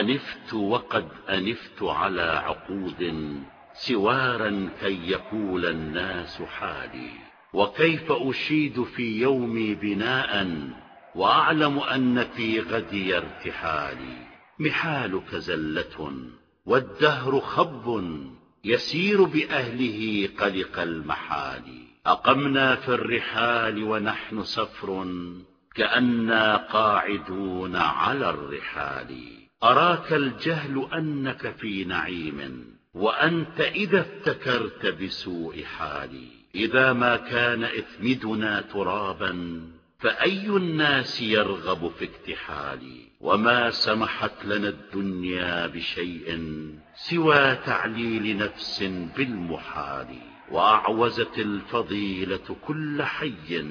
أنفت وقد أنفت على عقود سوارا كي يقول الناس حالي. وكيف أشيد في يومي بناء وأعلم أن في غدي ارتحالي. محالك زلة والدهر خب يسير بأهله قلق المحال. أقمنا في الرحال ونحن سفر كأنا قاعدون على الرحال. أراك الجهل أنك في نعيم وأنت إذا افتكرت بسوء حالي. إذا ما كان إثمدنا ترابا فأي الناس يرغب في اكتحالي؟ وما سمحت لنا الدنيا بشيء سوى تعليل نفس بالمحال؟ وأعوزت الفضيلة كل حي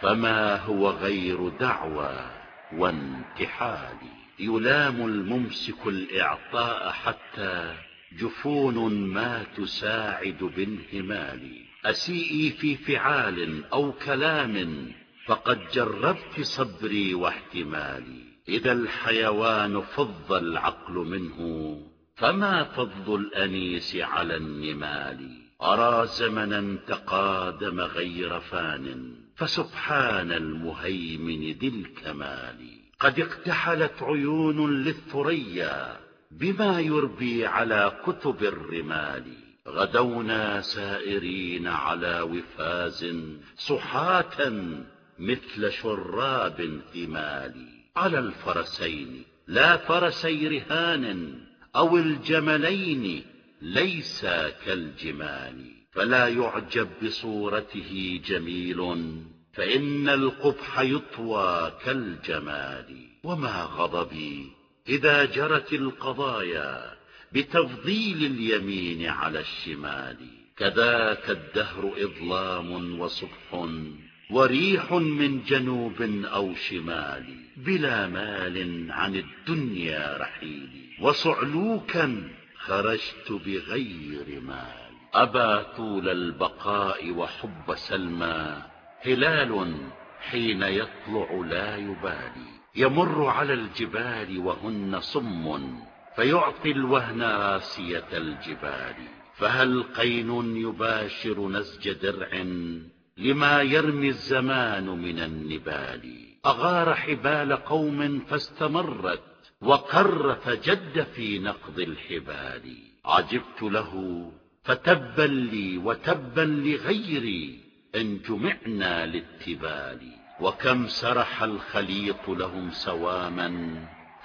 فما هو غير دعوى وانتحال؟ يلام الممسك الإعطاء حتى جفون ما تساعد بانهمال. أسيئي في فعال أو كلام فقد جربت صبري واحتمالي إذا الحيوان فض العقل منه فما فض الأنيس على النمال؟ أرى زمنا تقادم غير فان فسبحان المهيمن ذي الكمال. قد اقتحلت عيون للثريا بما يربي على كتب الرمال. غدونا سائرين على وفاز سحاة مثل شراب ثمال. على الفرسين لا فرسي رهان أو الجملين ليس كالجمال. فلا يعجب بصورته جميل. فإن القبح يطوى كالجمال وما غضبي إذا جرت القضايا بتفضيل اليمين على الشمال. كذاك الدهر إظلام وصبح وريح من جنوب أو شمال بلا مال عن الدنيا رحيلي وصعلوكا خرجت بغير مال. أبى طول البقاء وحب سلمى هلال حين يطلع لا يبالي. يمر على الجبال وهن صم فيعطي الوهن راسية الجبال. فهل قين يباشر نسج درع لما يرمي الزمان من النبال؟ أغار حبال قوم فاستمرت وقر فجد في نقض الحبال. عجبت له فتبا لي وتبا لغيري إن جمعنا للتبال وكم سرح الخليط لهم سواما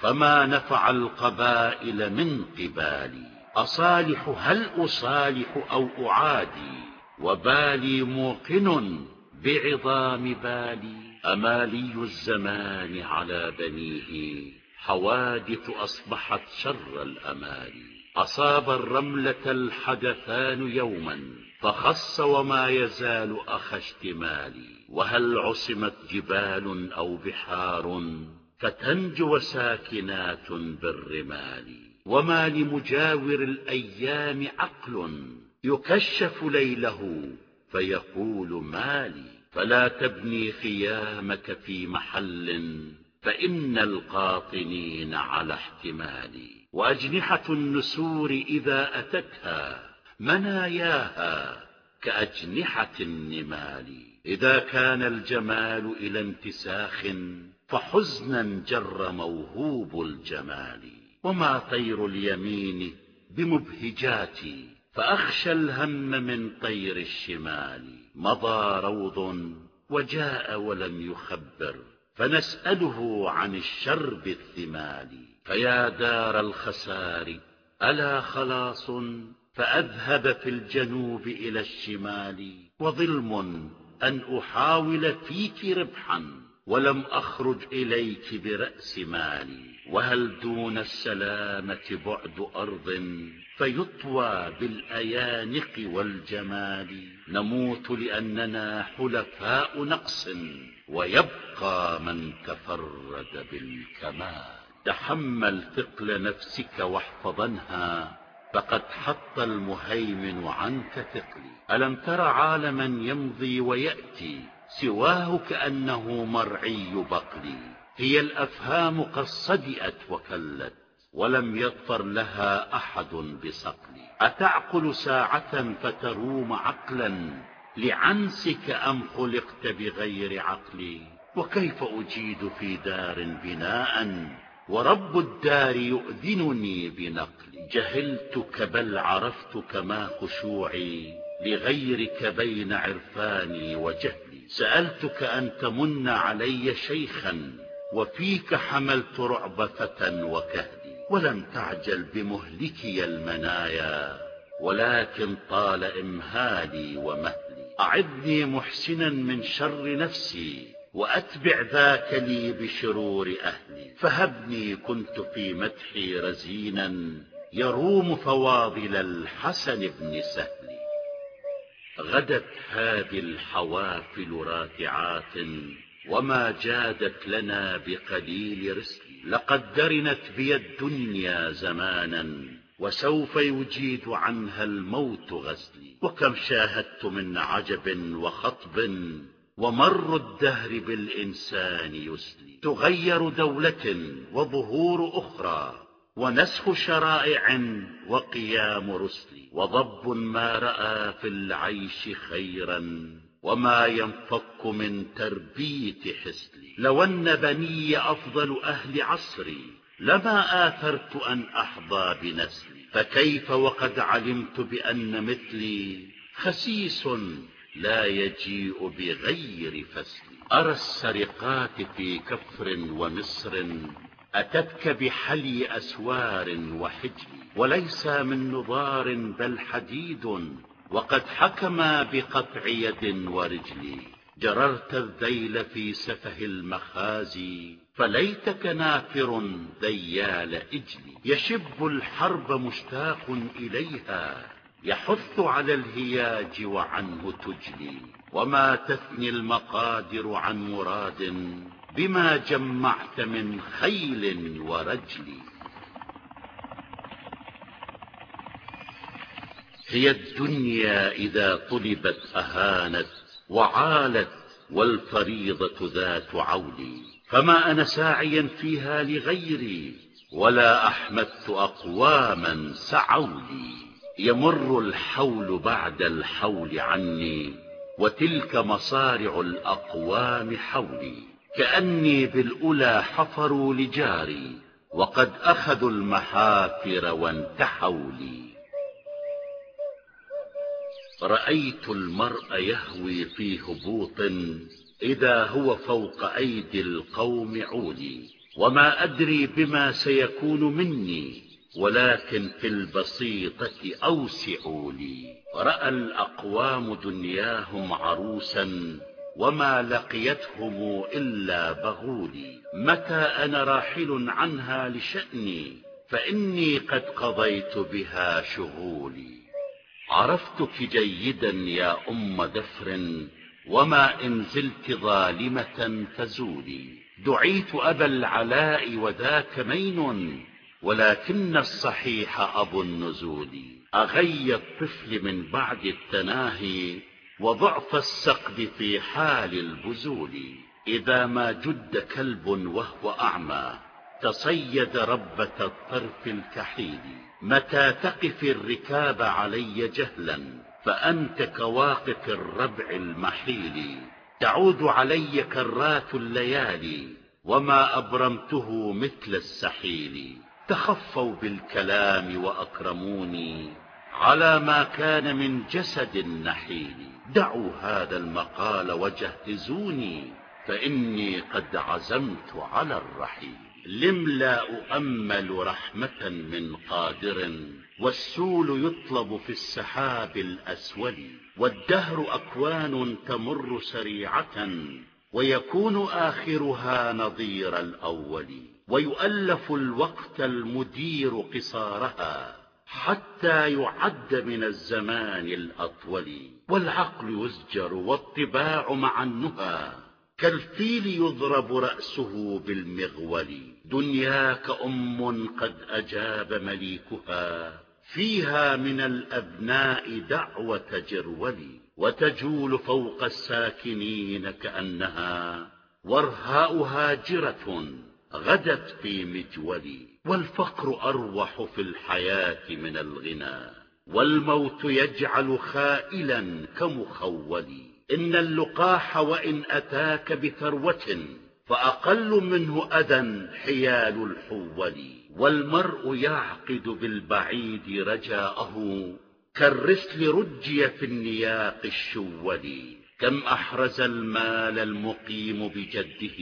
فما نفع القبائل من قبالي أصالح هل أصالح أو أعادي؟ وبالي موقن بعظام بالي. أمالي الزمان على بنيه حوادث أصبحت شر الأمال. أصاب الرملة الحدثان يوما فخص وما يزال أخ اشتمالي. وهل عصمت جبال أو بحار فتنجو ساكنات بالرمال. وما لمجاور الأيام عقل يكشف ليله فيقول مالي. فلا تبني خيامك في محل فإن القاطنين على احتمال وأجنحة النسور إذا أتتها مناياها كأجنحة النمال. إذا كان الجمال إلى انتساخ فحزنا جر موهوب الجمال. وما طير اليمين بمبهجاتي فأخشى الهم من طير الشمال. مضى روض وجاء ولم يخبر فنسأله عن الشرب الثمال. فيا دار الخسار ألا خلاص؟ فأذهب في الجنوب إلى الشمال وظلم أن أحاول فيك ربحا ولم أخرج إليك برأس مالي. وهل دون السلامة بعد أرض؟ فيطوى بالأيانق والجمال. نموت لأننا حلفاء نقص ويبقى من تفرد بالكمال. تحمل ثقل نفسك واحفظنها فقد حط المهيمن عنك ثقلي. ألم تر عالما يمضي ويأتي سواه كأنه مرعي بقلي. هي الأفهام قد صدئت وكلت ولم يظفر لها أحد بصقلي. أتعقل ساعة فتروم عقلا لعنسك أم خلقت بغير عقلي؟ وكيف أجيد في دار بناء؟ ورب الدار يؤذنني بنقلي جهلتك بل عرفتك ما خشوعي لغيرك بين عرفاني وجهلي. سألتك أن تمن علي شيخا وفيك حملت رعب فتى وكهلي. ولم تعجل بمهلكي المنايا ولكن طال إمهالي ومهلي. أعدني محسنا من شر نفسي وأتبع ذاك لي بشرور أهلي فهبني كنت في مدحي رزينا يروم فواضل الحسن بن سهل. غدت هذه الحوافل راتعات وما جادت لنا بقليل رسل لقد درنت بي الدنيا زمانا وسوف يجيد عنها الموت غزلي. وكم شاهدت من عجب وخطب ومر الدهر بالإنسان يسلي. تغير دولة وظهور أخرى ونسخ شرائع وقيام رسل. وضب ما رأى في العيش خيرا وما ينفك من تربية حسل. لو أن بني أفضل أهل عصري لما آثرت أن أحظى بنسلي فكيف وقد علمت بأن مثلي خسيس لا يجيء بغير فسل أرى السرقات في كفر ومصر أتتك بحلي أسوار وحجل وليس من نضار بل حديد وقد حكما بقطع يد ورجل. جررت الذيل في سفه المخازي فليتك نافر ذيال إجل يشب الحرب مشتاق إليها يحث على الهياج وعنه تجلي. وما تثني المقادر عن مراد بما جمعت من خيل ورجل. هي الدنيا إذا طلبت أهانت وعالت والفريضة ذات عول. فما أنا ساعيا فيها لغيري ولا أحمدت أقواما سعولي. يمر الحول بعد الحول عني وتلك مصارع الأقوام حولي. كأني بالأولى حفروا لجاري وقد أخذوا المحافر وانتحوا لي رأيت المرء يهوي في هبوط إذا هو فوق أيدي القوم عولي وما أدري بما سيكون مني. ولكن في البسيطة أوسعوا لي. رأى الأقوام دنياهم عروسا وما لقيتهم إلا بغولي. متى أنا راحل عنها لشأني فإني قد قضيت بها شغولي. عرفتك جيدا يا أم دفر وما إن زلت ظالمة فزولي دعيت أبا العلاء وذاك مين؟ ولكن الصحيح أبو النزول أغي الطفل من بعد التناهي وضعف السقد في حال البزول. إذا ما جد كلب وهو أعمى تصيد ربة الطرف الكحيل. متى تقف الركاب علي جهلا فأنت كواقف الربع المحيل. تعود علي كرات الليالي وما أبرمته مثل السحيل. تخفوا بالكلام وأكرموني على ما كان من جسد نحيل. دعوا هذا المقال وجهزوني فإني قد عزمت على الرحيل. لم لا أؤمل رحمة من قادر والسول يطلب في السحاب الأسود والدهر أكوان تمر سريعة ويكون آخرها نظير الأول. ويؤلف الوقت المدير قصارها حتى يعد من الزمان الأطول. والعقل يزجر والطباع مع النهى. كالفيل يضرب رأسه بالمغول. دنياك أم قد أجاب مليكها. فيها من الأبناء دعوة جرول. وتجول فوق الساكنين كأنها. ورهاء هاجرة غدت في مجولي والفقر أروح في الحياة من الغنى والموت يجعل خائلا كمخولي. إن اللقاح وإن أتاك بثروة فأقل منه أذى حيال الحول. والمرء يعقد بالبعيد رجاءه كالرسل رجي في النياق الشول. كم أحرز المال المقيم بجده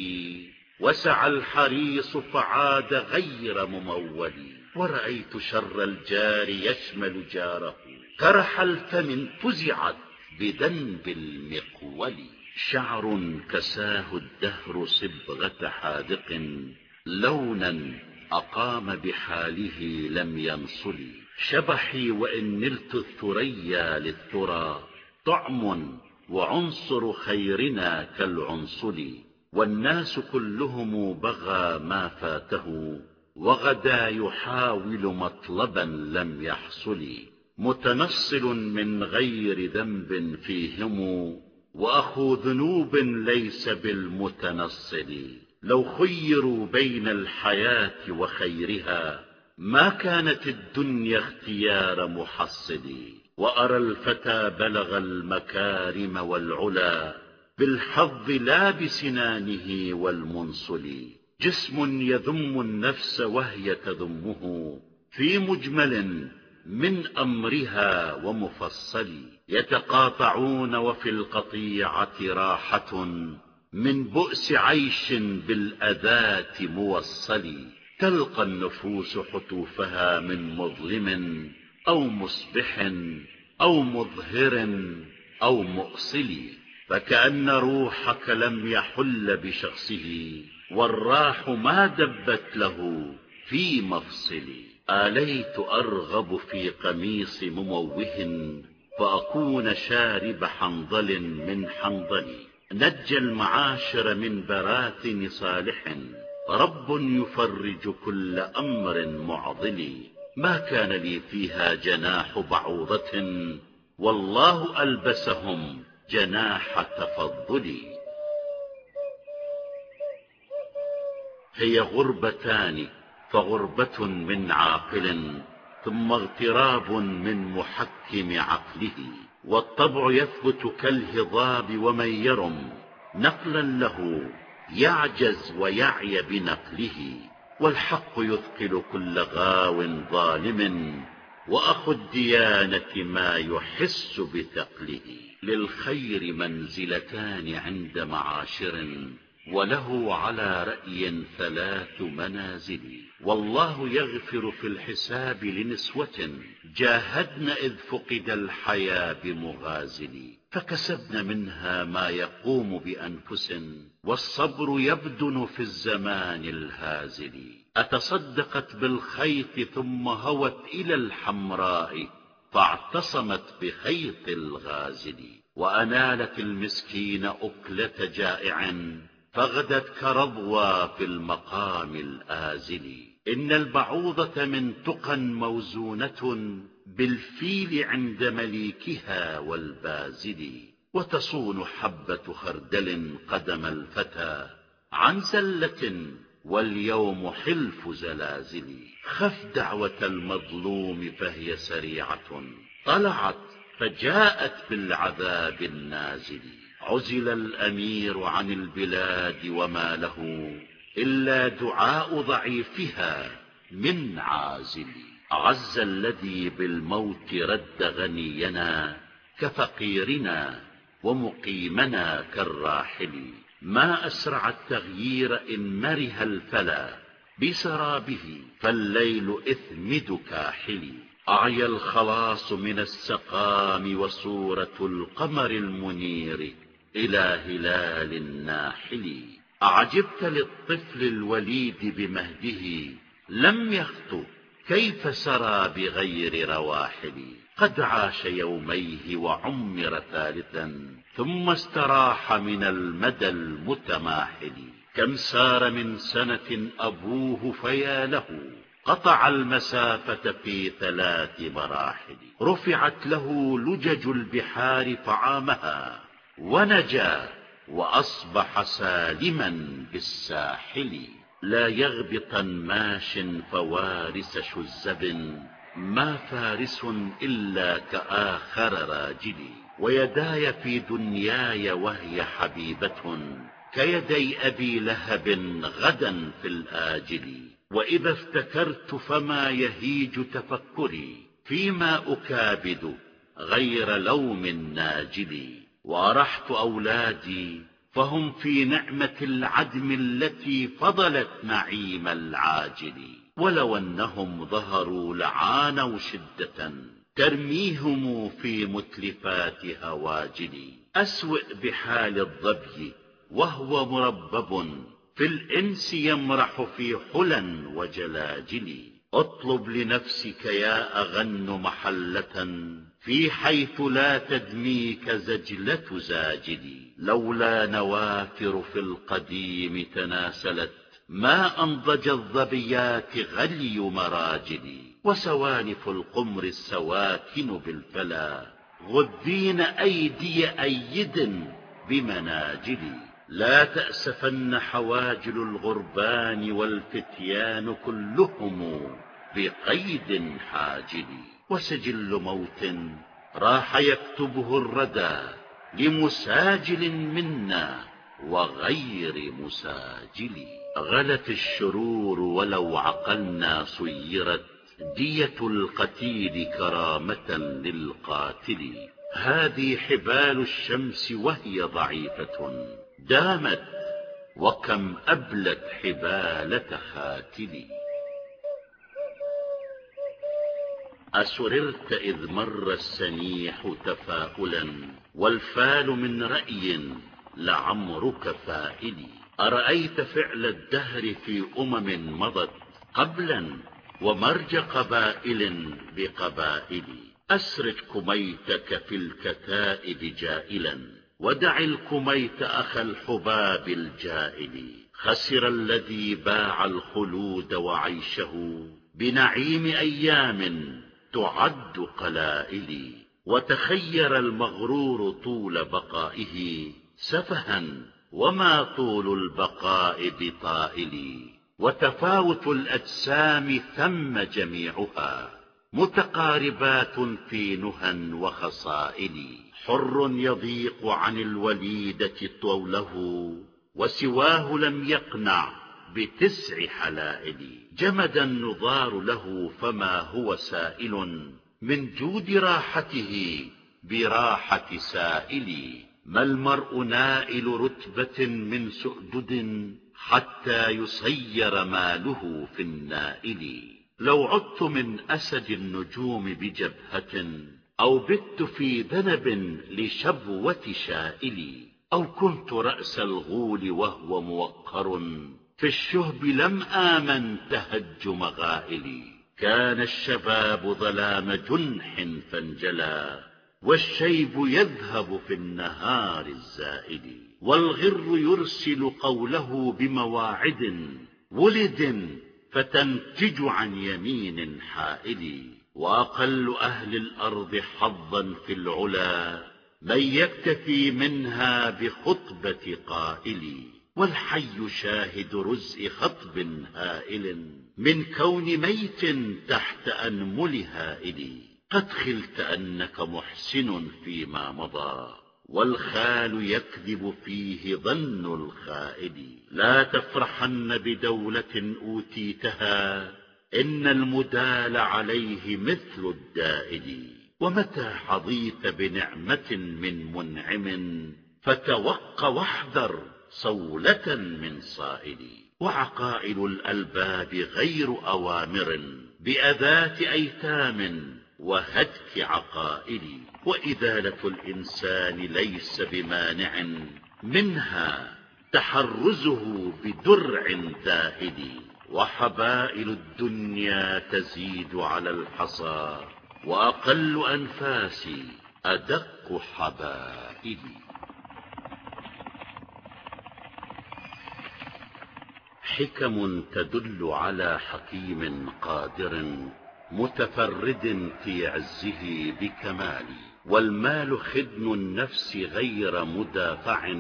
وسعى الحريص فعاد غير ممول. ورأيت شر الجار يشمل جاره. كرح الفم فزعت بذنب المقول. شعر كساه الدهر صبغة حاذق. لونا أقام بحاله لم ينصل. شبحي وإن نلت الثريا للثرى. طعم وعنصر خيرنا كالعنصل. والناس كلهم بغى ما فاته وغدا يحاول مطلبا لم يحصل متنصل من غير ذنب فيهم وأخو ذنوب ليس بالمتنصل. لو خيروا بين الحياة وخيرها ما كانت الدنيا اختيار محصل. وأرى الفتى بلغ المكارم والعلا بالحظ لا بسنانه والمنصل. جسم يذم النفس وهي تذمه. في مجمل من أمرها ومفصل. يتقاطعون وفي القطيعة راحة. من بؤس عيش بالأذات موصل. تلقى النفوس حتوفها من مظلم أو مصبح أو مظهر أو مؤصل. فكأن روحك لم يحل بشخصه والراح ما دبت له في مفصل. آليت أرغب في قميص مموه فأكون شارب حنظل من حنظل نجى المعاشر من براثن صالح رب يفرج كل أمر معضل. ما كان لي فيها جناح بعوضة والله ألبسهم جناح تفضل هي غربتان فغربة من عاقل ثم اغتراب من محكم عقله. والطبع يثبت كالهضاب ومن يرم نقلا له يعجز ويعي بنقله. والحق يثقل كل غاو ظالم وأخو الديانة ما يحس بثقله. للخير منزلتان عند معاشر وله على رأي ثلاث منازل. والله يغفر في الحساب لنسوة جاهدن إذ فقد الحيا بمغازل. فكسبن منها ما يقوم بأنفس والصبر يبدن في الزمان الهازل. أتصدقت بالخيط ثم هوت إلى الحمراء فاعتصمت بخيط الغازل وأنالت المسكين أكلة جائع فغدت كرضوى في المقام الآزل إن البعوضة من تقى موزونة بالفيل عند مليكها والبازل وتصون حبة خردل قدم الفتى عن زلة واليوم حلف زلازل خف دعوة المظلوم فهي سريعة. طلعت فجاءت بالعذاب النازل. عزل الأمير عن البلاد وما له إلا دعاء ضعيفها من عازل. عز الذي بالموت رد غنينا كفقيرنا ومقيمنا كالراحل. ما أسرع التغيير إن مره الفلا. بسرابه فالليل إثمد كاحل أعيا الخلاص من السقام وصورة القمر المنير إلى هلال الناحل. أعجبت للطفل الوليد بمهده لم يخطو كيف سرى بغير رواحل. قد عاش يوميه وعمر ثالثا ثم استراح من المدى المتماحل. كم سار من سنة أبوه فيا له. قطع المسافة في ثلاث مراحل. رفعت له لجج البحار طعامها. ونجا وأصبح سالما بالساحل. لا يغبطا ماش فوارس شزب ما فارس إلا كآخر راجل. ويداي في دنياي وهي حبيبة. كيدي أبي لهب غدا في الآجل وإذا افتكرت فما يهيج تفكري فيما أكابد غير لوم ناجل. وأرحت أولادي فهم في نعمة العدم التي فضلت نعيم العاجل. ولو أنهم ظهروا لعانوا شدة ترميهم في متلفات هواجل. أسوئ بحال الظبي وهو مربب في الإنس يمرح في حلا وجلاجل. اطلب لنفسك يا أغن محلة في حيث لا تدميك زجلة زاجل. لولا نوافر في القديم تناسلت ما أنضج الظبيات غلي مراجل. وسوانف القمر السواكن بالفلا غذين أيدي أيد بمناجل. لا تأسفن حواجل الغربان والفتيان كلهم بقيد حاجل. وسجل موت راح يكتبه الردى لمساجل منا وغير مساجل. غلت الشرور ولو عقلنا صيرت دية القتيل كرامة للقاتل. هذه حبال الشمس وهي ضعيفة. دامت وكم أبلت حبالة خاتل أسررت إذ مر السنيح تفاؤلا والفال من رأي لعمرك فائل أرأيت فعل الدهر في أمم مضت قبلا ومرج قبائل بقبائل أسرد كميتك في الكتائب جائلا. ودع الكميت أخا الحباب الجائل خسر الذي باع الخلود وعيشه بنعيم أيام تعد قلائل وتخير المغرور طول بقائه سفها وما طول البقاء بطائل وتفاوت الأجسام ثم جميعها متقاربات في نهى وخصائل. حر يضيق عن الوليدة طوله وسواه لم يقنع بتسع حلائل. جمد النضار له فما هو سائل من جود راحته براحة سائل. ما المرء نائل رتبة من سؤدد حتى يصير ماله في النائل؟ لو عدت من أسد النجوم بجبهة أو بت في ذنب لشبوة شائل أو كنت رأس الغول وهو موقر في الشهب لم آمن تهج مغائلي كان الشباب ظلام جنح فانجلى والشيب يذهب في النهار الزائد والغر يرسل قوله بمواعد ولد فتنتج عن يمين حائل وأقل أهل الأرض حظا في العلا من يكتفي منها بخطبة قائل. والحي شاهد رزء خطب هائل من كون ميت تحت أنمل هائل. قد خلت أنك محسن فيما مضى والخال يكذب فيه ظن الخائل. لا تفرحن بدولة أوتيتها إن المدال عليه مثل الدائل. ومتى حظيت بنعمة من منعم فتوق واحذر صولة من صائل. وعقائل الألباب غير أوامر بأذات أيتام وهتك عقائل. وإذالة الإنسان ليس بمانع منها تحرزه بدرع ذاهل وحبائل الدنيا تزيد على الحصى وأقل أنفاسي أدق حبائل حكم تدل على حكيم قادر متفرد في عزه بكمال. والمال خدم النفس غير مدافع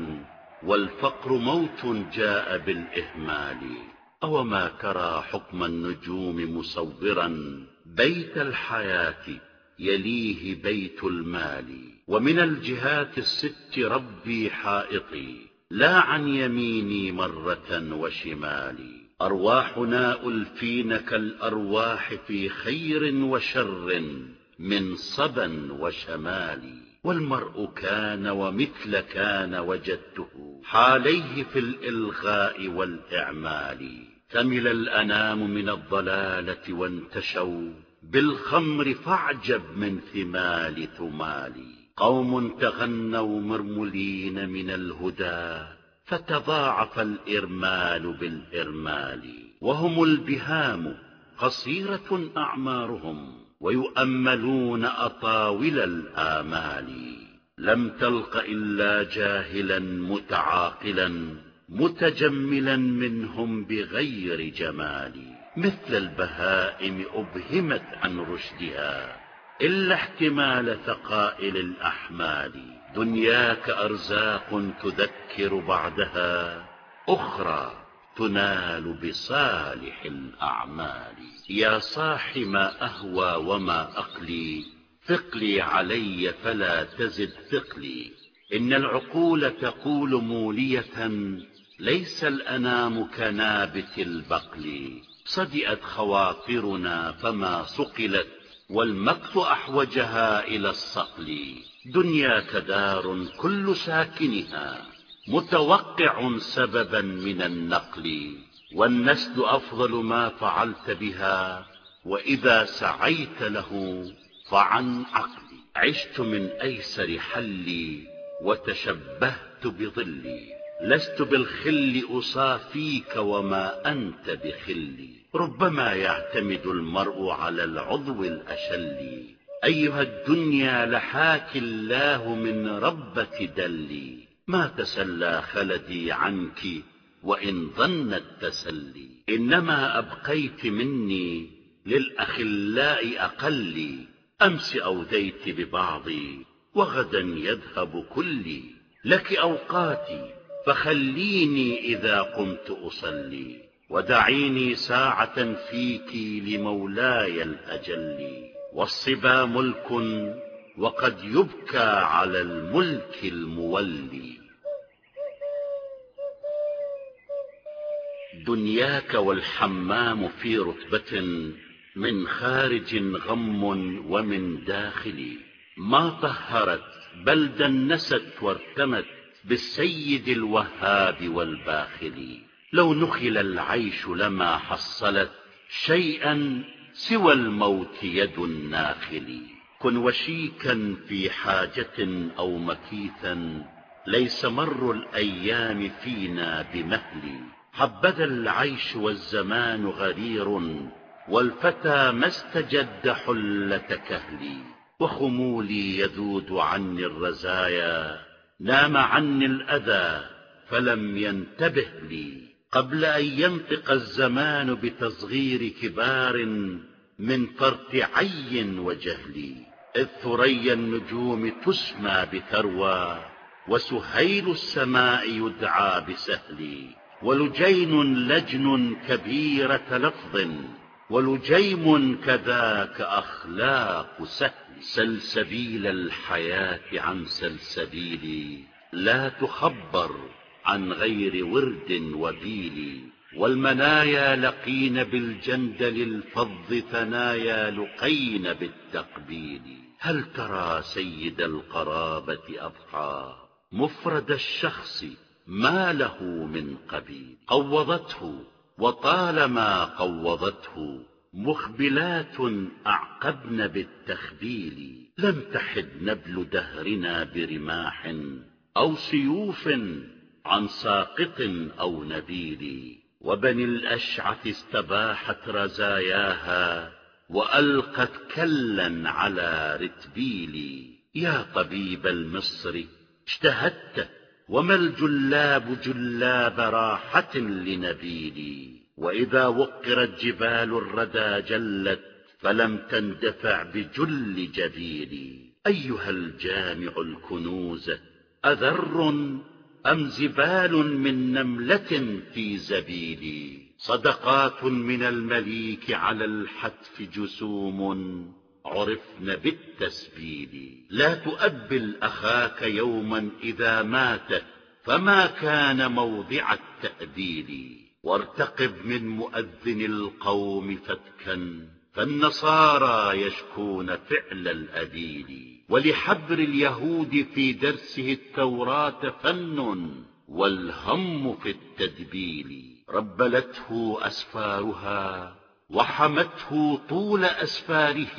والفقر موت جاء بالإهمال. أوما ترى حكم النجوم مصورا بيت الحياة يليه بيت المال ومن الجهات الست ربي حائطي لا عن يميني مرة وشمالي أرواحنا ألفين كالأرواح في خير وشر من صبا وشمال. والمرء كان ومثل كان وجدته حاليه في الإلغاء والإعمال. ثمل الأنام من الضلالة وانتشوا بالخمر فاعجب من ثمال ثمال. قوم تغنوا مرملين من الهدى فتضاعف الإرمال بالإرمال. وهم البهام قصيرة أعمارهم ويؤملون أطاول الآمال. لم تلق إلا جاهلا متعاقلا متجملا منهم بغير جمال مثل البهائم أبهمت عن رشدها إلا احتمال ثقائل الأحمال. دنياك أرزاق تذكر بعدها أخرى تنال بصالح الأعمال. يا صاح ما أهوى وما أقلي ثقلي علي فلا تزد ثقلي. إن العقول تقول مولية ليس الأنام كنابت البقل صدئت خواطرنا فما صقلت والمقت أحوجها إلى الصقل. دنياك دار كل ساكنها متوقع سببا من النقل. والنسل أفضل ما فعلت بها وإذا سعيت له فعن عقلي. عشت من أيسر حلي وتشبهت بظلي. لست بالخل أصافيك وما أنت بخلي. ربما يعتمد المرء على العضو الأشل. أيها الدنيا لحاك الله من ربة دلي ما تسلى خلدي عنك وإن ظن التسلي إنما أبقيت مني للأخلاء أقلي أمس أوديت ببعضي وغدا يذهب كلي لك أوقاتي فخليني إذا قمت أصلي ودعيني ساعة فيك لمولاي الأجل والصبا ملك وقد يبكى على الملك المولي. دنياك والحمام في رتبة من خارج غم ومن داخل ما طهرت بل دنست وارتمت بالسيد الوهاب والباخل. لو نخل العيش لما حصلت شيئا سوى الموت يد الناخل. كن وشيكا في حاجة أو مكيثا ليس مر الأيام فينا بمهل. حبذا العيش والزمان غرير والفتى ما استجد حلة كهلي وخمولي يذود عني الرزايا نام عني الأذى فلم ينتبه لي. قبل أن ينطق الزمان بتصغير كبار من فرط عي وجهل. إذ ثريا النجوم تسمى بثروى وسهيل السماء يدعى بسهل. ولجين لجن كبيرة لفظ. ولجيم كذاك أخلاق سهل سلسبيل الحياة عن سلسبيل لا تخبر عن غير ورد وبيل والمنايا لقين بالجندل الفظ ثنايا لقين بالتقبيل هل ترى سيد القرابة أضحى مفرد الشخص ما له من قبيل قوضته وطالما قوضته مخبلات أعقبن بالتخبيل لم تحد نبل دهرنا برماح أو سيوف عن ساقط أو نبيل. وبني الأشعث استباحت رزاياها وألقت كلا على رتبيل. يا طبيب المصر اجتهدت وما الجلاب جلاب راحة لنبيل وإذا وقرت جبال الردى جلت فلم تندفع بجل جبيل أيها الجامع الكنوز أذر أم زبال من نملة في زبيل صدقات من المليك على الحتف جسوم. عرفن بالتسبيل. لا تؤبل أخاك يوما إذا مات فما كان موضع التأبيل. وارتقب من مؤذن القوم فتكا فالنصارى يشكون فعل الأديل. ولحبر اليهود في درسه التوراة فن والهم في التدبيل. ربلته أسفارها وحمته طول أسفاره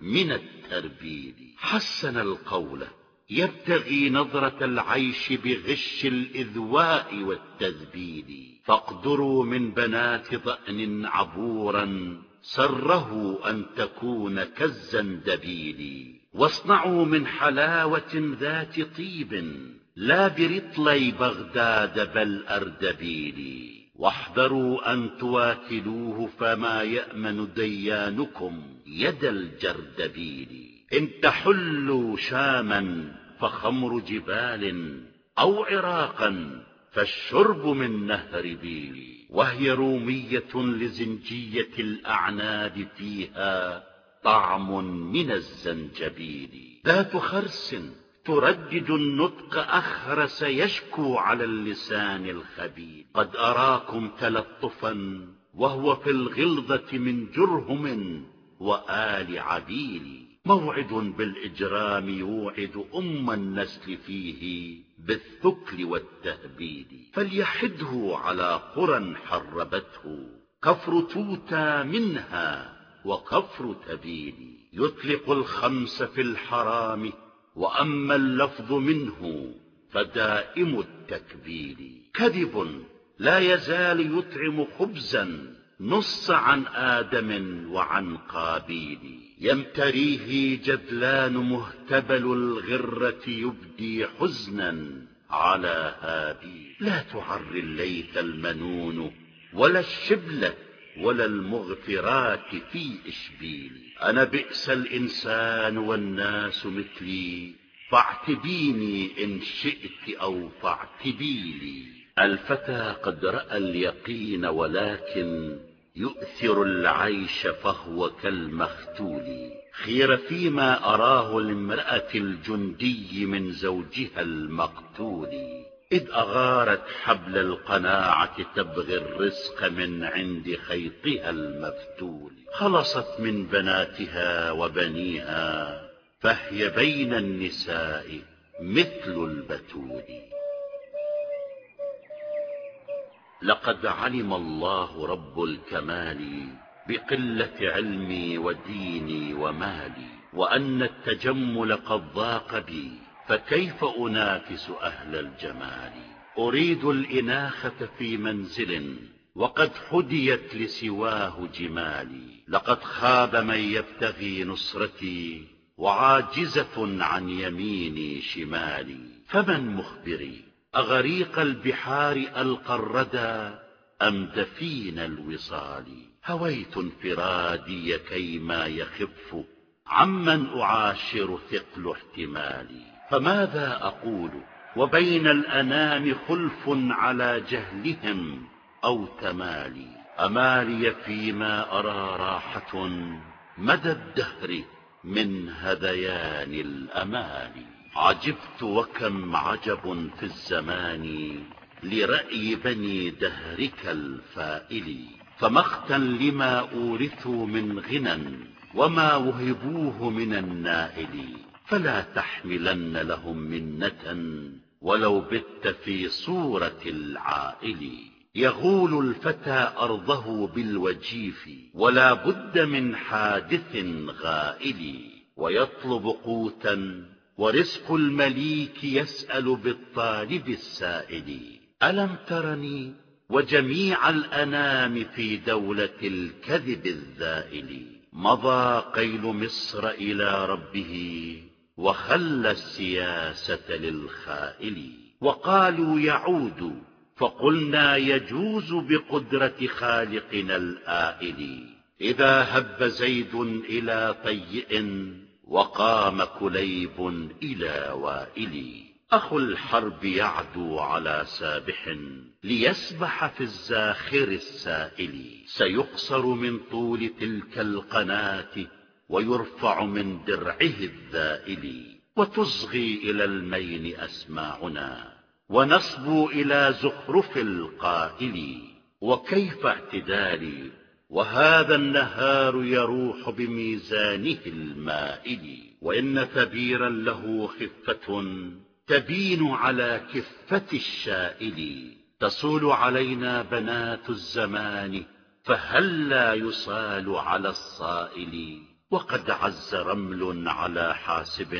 من التربيل. حسن القول يبتغي نظرة العيش بغش الإذواء والتذبيل. فاقدروا من بنات ضأن عبورا سره أن تكون كالزندبيل. واصنعوا من حلاوة ذات طيب لا برطلي بغداد بل أردبيل. واحذروا أن تواتلوه فما يأمن ديانكم يد الجردبيل. إن تحلوا شاما فخمر جبال أو عراقا فالشرب من نهر بيل. وهي رومية لزنجية الأعناب فيها طعم من الزنجبيل. ذات خرس تردد النطق أخرس يشكو على اللسان الخبيل قد أراكم تلطفا وهو في الغلظة من جرهم وآل عبيل. موعد بالإجرام يوعد أم النسل فيه بالثكل والتهبيل. فليحده على قرى حربته. كفر توتى منها وكفر تبيل. يطلق الخمس في الحرام وأما اللفظ منه فدائم التكبير. كذب لا يزال يطعم خبزا نص عن آدم وعن قابيل. يمتريه جدلان مهتبل الغرة يبدي حزنا على هابيل. لا تعر الليث المنون ولا الشبل ولا المغفرات في إشبيل. أنا بئس الإنسان والناس مثلي فاعتبيني إن شئت أو فاعتبيلي. الفتى قد رأى اليقين ولكن يؤثر العيش فهو كالمختول. خير فيما أراه لامرأة الجندي من زوجها المقتول. إذ أغارت حبل القناعة تبغي الرزق من عند خيطها المفتول. خلصت من بناتها وبنيها فهي بين النساء مثل البتول. لقد علم الله رب الكمال بقلة علمي وديني ومالي وأن التجمل قد ضاق بي فكيف أنافس أهل الجمال؟ أريد الإناخة في منزل وقد حديت لسواه جمالي. لقد خاب من يبتغي نصرتي وعاجزة عن يميني شمالي. فمن مخبري؟ أغريق البحار ألقى الردى أم دفين الوصال؟ هويت انفرادي كيما يخف عمن أعاشر ثقل احتمالي. فماذا أقول؟ وبين الأنام خلف على جهلهم أو تمالي. أمالي فيما أرى راحة مدى الدهر من هذيان الأمال عجبت وكم عجب في الزمان لرأي بني دهرك الفائل. فمختا لما أورثوا من غنى وما وهبوه من النائل. فلا تحملن لهم منة ولو بت في صورة العائل. يغول الفتى أرضه بالوجيف ولا بد من حادث غائل. ويطلب قوتا ورزق المليك يسأل بالطالب السائل. ألم ترني وجميع الأنام في دولة الكذب الذائل؟ مضى قيل مصر إلى ربه. وخلى السياسة للخائل. وقالوا يعود فقلنا يجوز بقدرة خالقنا الآئل. إذا هب زيد إلى طيئ وقام كليب إلى وائل. أخو الحرب يعدو على سابح ليسبح في الزاخر السائل. سيقصر من طول تلك القناة ويرفع من درعه الذائل وتصغي إلى المين أسماعنا ونصبو إلى زخرف القائل. وكيف اعتدالي؟ وهذا النهار يروح بميزانه المائل. وإن ثبيرا له خفة تبين على كفة الشائل. تصول علينا بنات الزمان فهل لا يصال على الصائل؟ وقد عز رمل على حاسب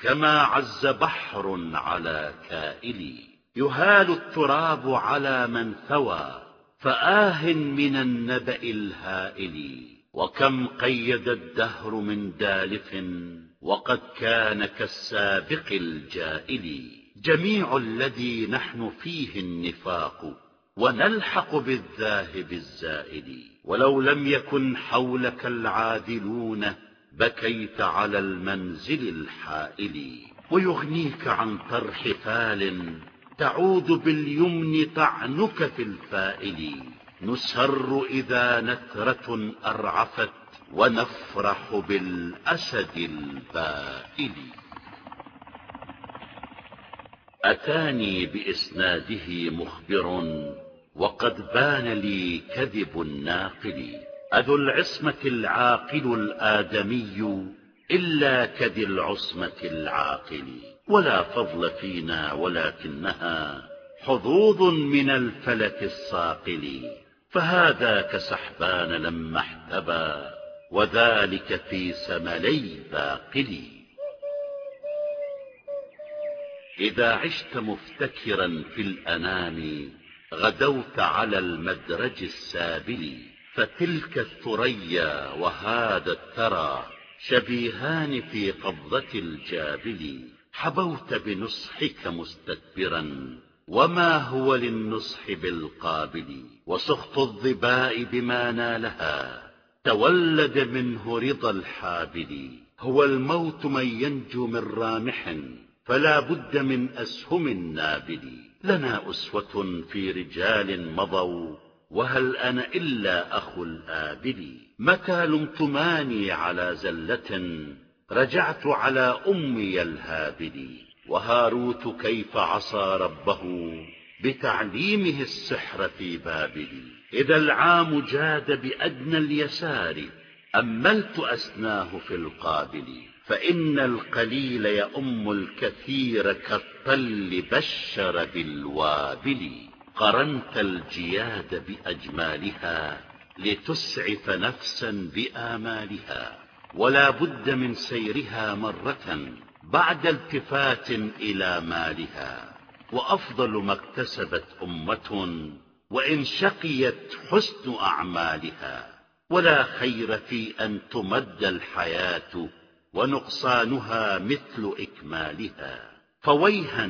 كما عز بحر على كائل. يهال التراب على من ثوى فآه من النبأ الهائل. وكم قيد الدهر من دالف وقد كان كالسابق الجائل. جميع الذي نحن فيه النفاق ونلحق بالذاهب الزائل. ولو لم يكن حولك العادلون بكيت على المنزل الحائل. ويغنيك عن طرح فال تعود باليمن طعنك في الفائل. نسر إذا نثرة أرعفت ونفرح بالأسد البائل. أتاني بإسناده مخبر وقد بان لي كذب الناقل. أذو العصمة العاقل الآدمي إلا كذي العصمة العاقل. ولا فضل فينا ولكنها حظوظ من الفلك الصاقل. فهذا كسحبان لما احتبى وذلك في سملي باقل. إذا عشت مفتكرا في الأنام غدوت على المدرج السابل فتلك الثريا وهذا الثرى شبيهان في قبضة الجابل. حبوت بنصحك مستكبرا وما هو للنصح بالقابل؟ وسخط الظباء بما نالها تولد منه رضا الحابل. هو الموت من ينجو من رامح فلا بد من أسهم النابل. لنا أسوة في رجال مضوا وهل أنا إلا أخو الآبل؟ متى لمتماني على زلة رجعت على أمي الهابل. وهاروت كيف عصى ربه بتعليمه السحر في بابل. إذا العام جاد بأدنى اليسار أملت أسناه في القابل. فإن القليل يؤم الكثير كالطل بشر بالوابل. قرنت الجياد بأجمالها لتسعف نفسا بآمالها ولا بد من سيرها مرة بعد التفات إلى مالها. وأفضل ما اكتسبت أمة وإن شقيت حسن أعمالها. ولا خير في أن تمد الحياة ونقصانها مثل إكمالها. فويها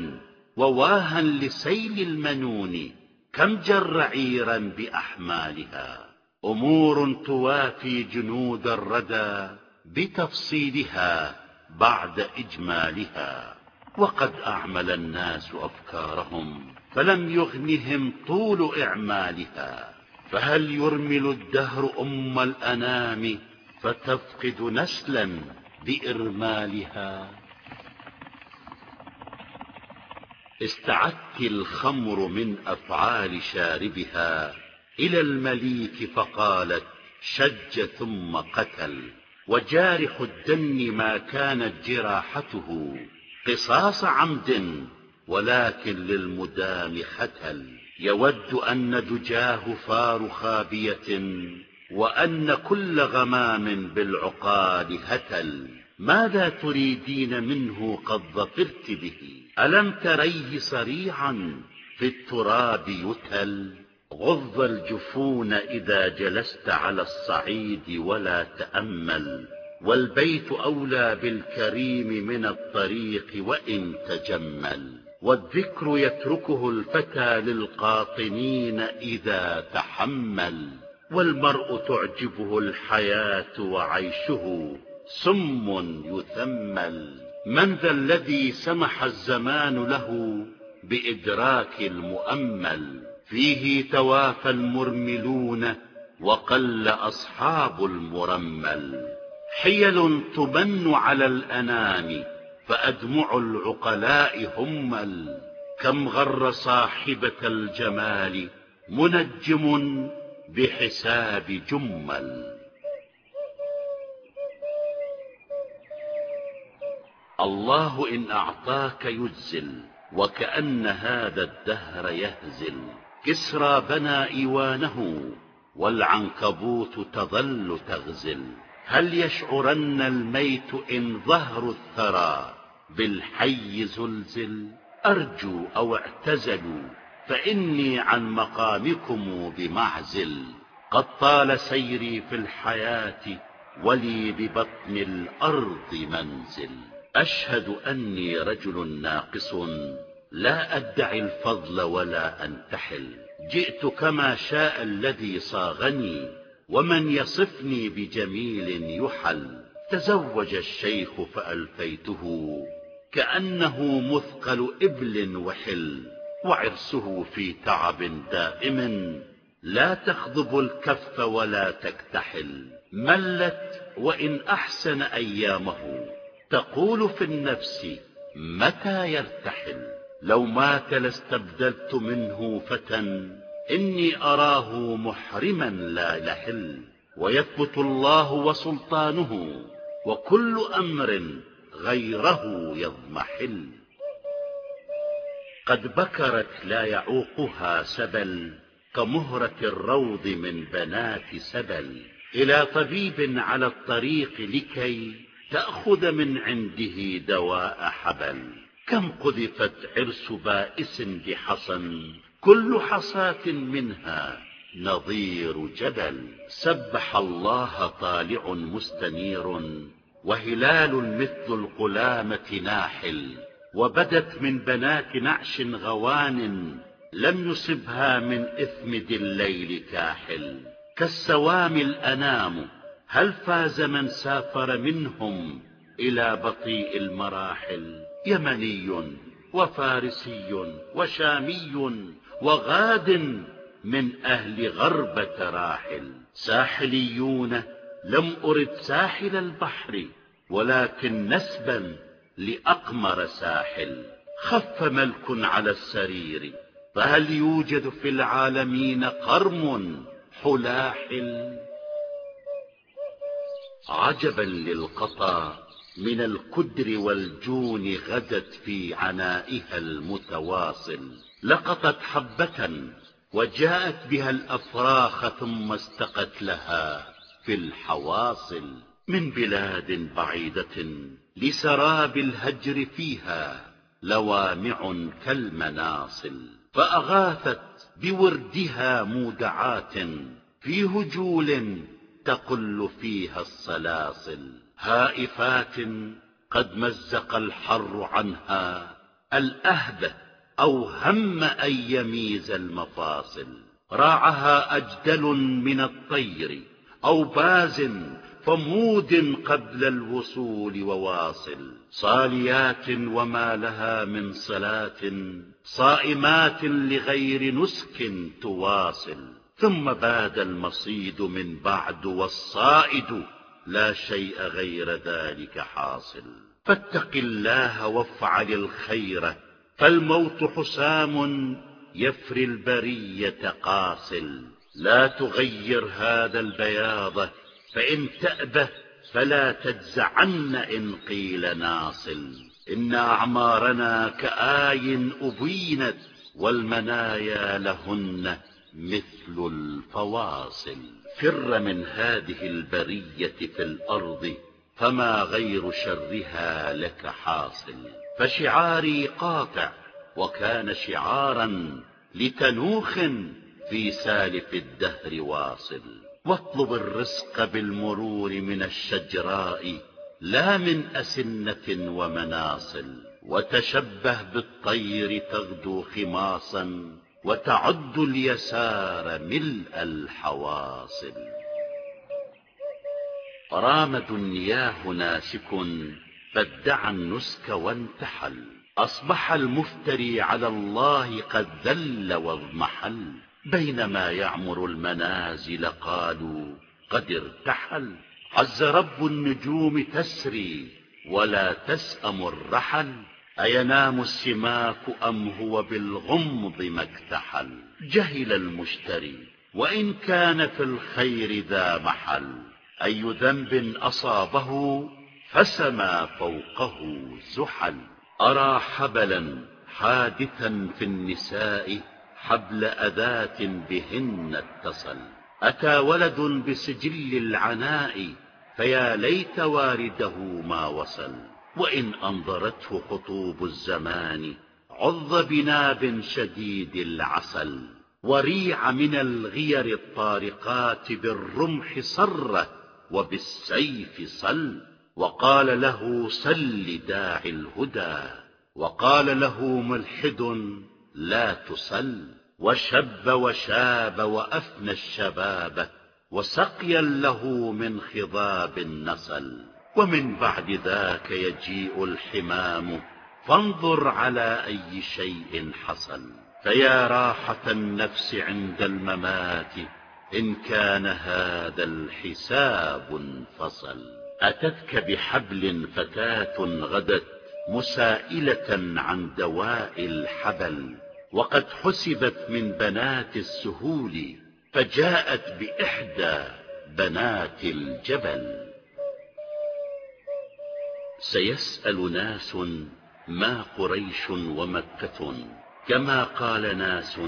وواها لسيل المنون كم جر عيرا بأحمالها. أمور توافي جنود الردى بتفصيلها بعد إجمالها. وقد أعمل الناس أفكارهم فلم يغنهم طول إعمالها. فهل يرمل الدهر أم الأنام فتفقد نسلا بإرمالها. استعدت الخمر من أفعال شاربها إلى المليك فقالت شج ثم قتل. وجارح الدم ما كانت جراحته. قصاص عمد ولكن للمدام ختل يود أن دجاه فار خابية وأن كل غمام بالعقال هتل. ماذا تريدين منه قد ظفرت به؟ ألم تريه صريعا في التراب يتل؟ غض الجفون إذا جلست على الصعيد ولا تأمل والبيت أولى بالكريم من الطريق وإن تجمل. والذكر يتركه الفتى للقاطنين إذا تحمل والمرء تعجبه الحياة وعيشه سم يثمل. من ذا الذي سمح الزمان له بإدراك المؤمل؟ فيه توافى المرملون وقل أصحاب المرمل. حيل تمن على الأنام فأدمع العقلاء همل. كم غر صاحبة الجمال منجم بحساب جمل. الله إن أعطاك يجزل وكأن هذا الدهر يهزل. كسرى بنى إيوانه والعنكبوت تظل تغزل. هل يشعرن الميت إن ظهر الثرى؟ بالحي زلزل. أرجو أو اعتزلوا فإني عن مقامكم بمعزل. قد طال سيري في الحياة ولي ببطن الأرض منزل. أشهد أني رجل ناقص لا أدعي الفضل ولا أنتحل. جئت كما شاء الذي صاغني ومن يصفني بجميل يحل. تزوج الشيخ فألفيته كأنه مثقل إبل وحل. وعرسه في تعب دائم لا تخضب الكف ولا تكتحل. ملت وإن أحسن أيامه. تقول في النفس متى يرتحل؟ لو مات لاستبدلت منه فتى إني أراه محرما لا لحل ويثبت الله وسلطانه وكل أمر غيره يضمحل. قد بكرت لا يعوقها سبل كمهرة الروض من بنات سبل. إلى طبيب على الطريق لكي تأخذ من عنده دواء حبل. كم قذفت عرس بائس بحصن. كل حصاة منها نظير جبل. سبح الله طالع مستنير. وهلال مثل القلامة ناحل. وبدت من بنات نعش غوان لم يصبها من إثمد الليل كاحل. كالسوام الأنام هل فاز من سافر منهم إلى بطيء المراحل؟ يمني وفارسي وشامي وغاد من أهل غربة راحل. ساحليون لم أرد ساحل البحر ولكن نسبا لأقمر ساحل. خف ملك على السرير فهل يوجد في العالمين قرم حلاحل؟ عجبا للقطا من الكدر والجون غدت في عنائها المتواصل. لقطت حبة وجاءت بها الأفراخ ثم استقت لها في الحواصل من بلاد بعيدة لسراب الهجر فيها لوامع كالمناصل. فأغاثت بوردها مودعات في هجول تقل فيها الصلاصل هائفات قد مزق الحر عنها. الأهبة أو هم أن يميز المفاصل. راعها أجدل من الطير أو باز فمود قبل الوصول وواصل. صاليات وما لها من صلاة صائمات لغير نسك تواصل. ثم باد المصيد من بعد والصائد لا شيء غير ذلك حاصل. فاتق الله وافعل الخير فالموت حسام يفري البرية قاصل. لا تغير هذا البياض فإن تأبه فلا تجزعن إن قيل ناصل. إن أعمارنا كآي أبينت والمنايا لهن مثل الفواصل فر من هذه البرية في الأرض فما غير شرها لك حاصل. فشعاري قاطع وكان شعارا لتنوخ في سالف الدهر واصل. واطلب الرزق بالمرور من الشجراء لا من أسنة ومناصل. وتشبه بالطير تغدو خماصا وتعد اليسار ملء الحواصل. رام دنياه ناسك فادعى النسك وانتحل. أصبح المفتري على الله قد ذل واضمحل. بينما يعمر المنازل قالوا قد ارتحل. عز رب النجوم تسري ولا تسأم الرحل. أينام السماك أم هو بالغمض ما اكتحل؟ جهل المشتري وإن كان في الخير ذا محل. أي ذنب أصابه فسما فوقه زحل. أرى حبلا حادثا في النساء حبل أذات بهن اتصل. أتى ولد بسجل العناء فيا ليت وارده ما وصل. وإن أنظرته خطوب الزمان عض بناب شديد العسل وريع من الغير الطارقات بالرمح صره وبالسيف صل وقال له سل داعي الهدى وقال له ملحد لا تسل وشب وشاب وأفنى الشباب وسقيا له من خضاب النسل ومن بعد ذاك يجيء الحمام فانظر على أي شيء حصل. فيا راحة النفس عند الممات إن كان هذا الحساب انفصل. أتتك بحبل فتاة غدت مسائلة عن دواء الحبل. وقد حسبت من بنات السهول فجاءت بإحدى بنات الجبل. سيسأل ناس ما قريش ومكة كما قال ناس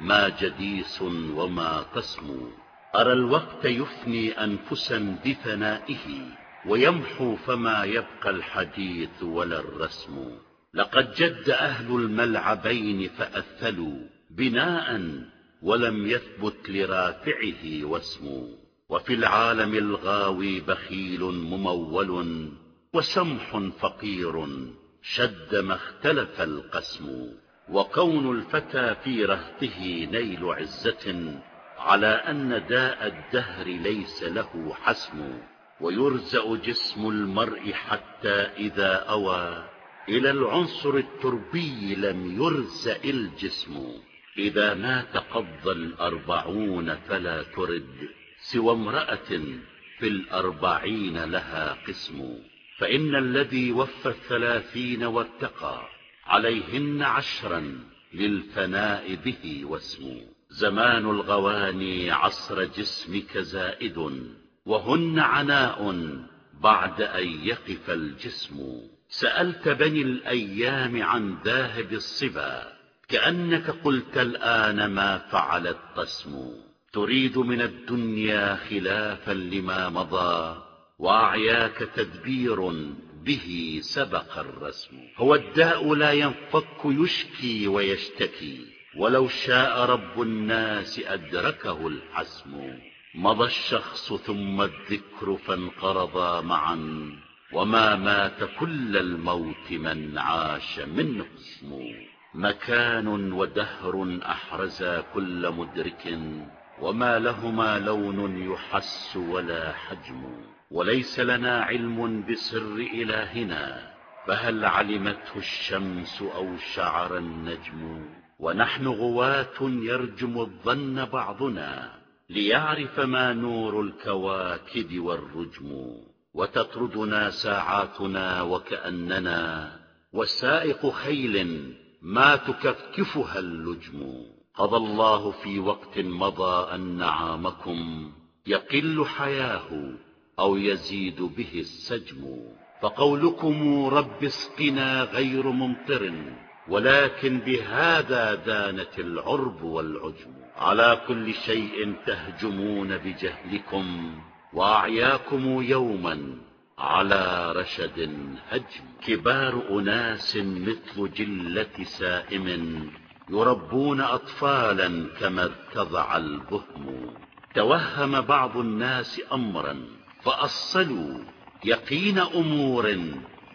ما جديس وما قسم أرى الوقت يفني أنفسا بثنائه ويمحو فما يبقى الحديث ولا الرسم. لقد جد أهل الملعبين فأثلوا بناء ولم يثبت لرافعه واسم وفي العالم الغاوي بخيل ممول وسمح فقير شد ما اختلف القسم وكون الفتى في رهته نيل عزة على أن داء الدهر ليس له حسم ويرزأ جسم المرء حتى إذا أوى إلى العنصر التربي لم يرزأ الجسم. إذا مات قضى الأربعون فلا ترد سوى امرأة في الأربعين لها قسم. فإن الذي وفى الثلاثين واتقى عليهن عشرا للفناء به واسم زمان الغواني عصر جسمك زائد وهن عناء بعد أن يقف الجسم. سألت بني الأيام عن ذاهب الصبا كأنك قلت الآن ما فعل القسم تريد من الدنيا خلافا لما مضى وأعياك تدبير به سبق الرسم. هو الداء لا ينفك يشكي ويشتكي ولو شاء رب الناس أدركه الحسم. مضى الشخص ثم الذكر فانقرضا معا وما مات كل الموت من عاش منه اسم مكان ودهر أحرزا كل مدرك وما لهما لون يحس ولا حجم. وليس لنا علم بسر إلهنا فهل علمته الشمس أو شعر النجم؟ ونحن غواة يرجم الظن بعضنا ليعرف ما نور الكواكب والرجم. وتطردنا ساعاتنا وكأننا وسائق خيل ما تكفكفها اللجم. قضى الله في وقت مضى أن نعامكم يقل حياه أو يزيد به السجم. فقولكم رب اسقنا غير ممطر ولكن بهذا دانت العرب والعجم. على كل شيء تهجمون بجهلكم وأعياكم يوما على رشد هجم. كبار أناس مثل جلة سائم يربون أطفالا كما ارتضع البهم. توهم بعض الناس أمرا فأصلوا يقين أمور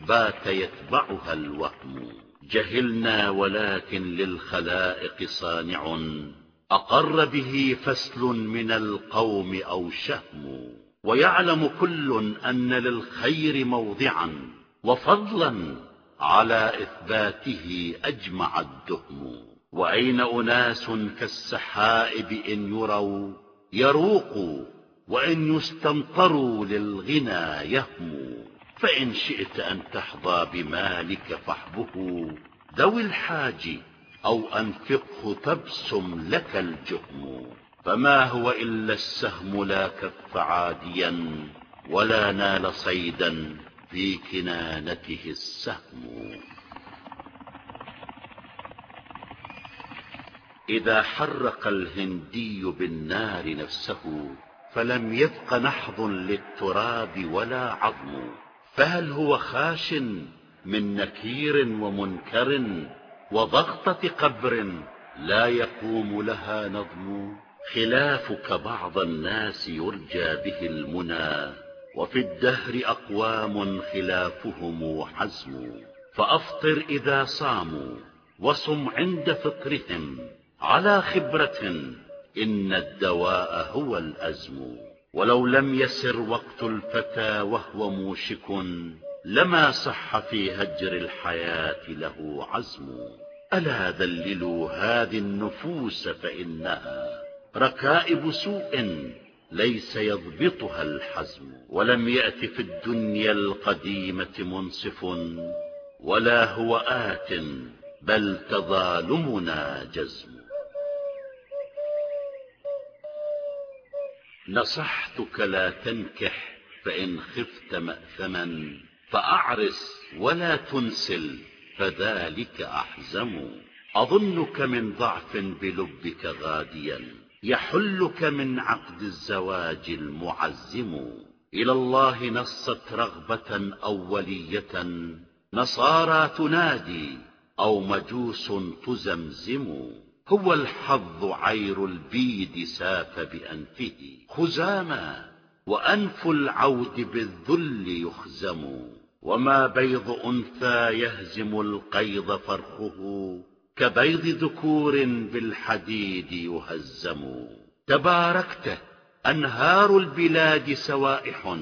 بات يتبعها الوهم. جهلنا ولكن للخلائق صانع. أقر به فسل من القوم أو شهم. ويعلم كل أن للخير موضعا. وفضلا على إثباته أجمع الدهم. وأين أناس كالسحائب إن يروا؟ يروقوا وإن يستمطروا للغنى يهموا فإن شئت أن تحظى بمالك فاحبه. ذوي الحاج أو أنفقه تبسم لك الجهم. فما هو إلا السهم لا كف عاديا ولا نال صيدا في كنانته السهم. إذا حرق الهندي بالنار نفسه فلم يبق نحض للتراب ولا عظم. فهل هو خاش من نكير ومنكر وضغطة قبر لا يقوم لها نظم؟ خلافك بعض الناس يرجى به المنى وفي الدهر أقوام خلافهم حزم. فأفطر إذا صاموا وصم عند فطرهم على خبرة إن الدواء هو الأزم. ولو لم يسر وقت الفتى وهو موشك لما صح في هجر الحياة له عزم. ألا ذللوا هذه النفوس فإنها ركائب سوء ليس يضبطها الحزم. ولم يأت في الدنيا القديمة منصف ولا هو آت بل تظالمنا جزم. نصحتك لا تنكح فإن خفت مأثما فأعرس ولا تنسل فذلك أحزم. أظنك من ضعف بلبك غاديا يحلك من عقد الزواج المعزم. إلى الله نصت رغبة أولية نصارى تنادي أو مجوس تزمزم. هو الحظ عير البيد ساف بأنفه. خزاما وأنف العود بالذل يخزم. وما بيض أنثى يهزم القيض فرخه. كبيض ذكور بالحديد يهزم. تباركت أنهار البلاد سوائح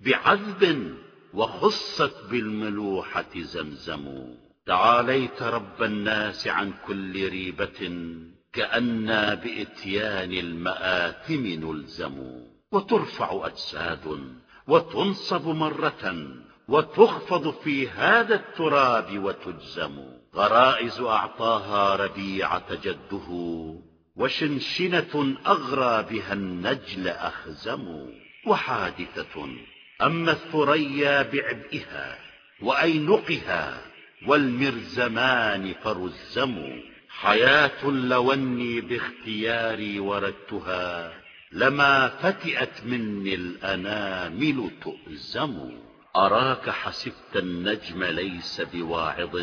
بعذب وخصت بالملوحة زمزم. تعاليت رب الناس عن كل ريبة كأنا بإتيان المآثم نلزم. وترفع أجساد وتنصب مرة وتخفض في هذا التراب وتجزم. غرائز أعطاها ربيعة جده وشنشنة أغرى بها النجل أخزم. وحادثة أما الثريا بعبئها وأينقها والمرزمان فرزموا. حياة لو اني باختياري وردتها لما فتئت مني الأنامل تؤزم. أراك حسبت النجم ليس بواعظ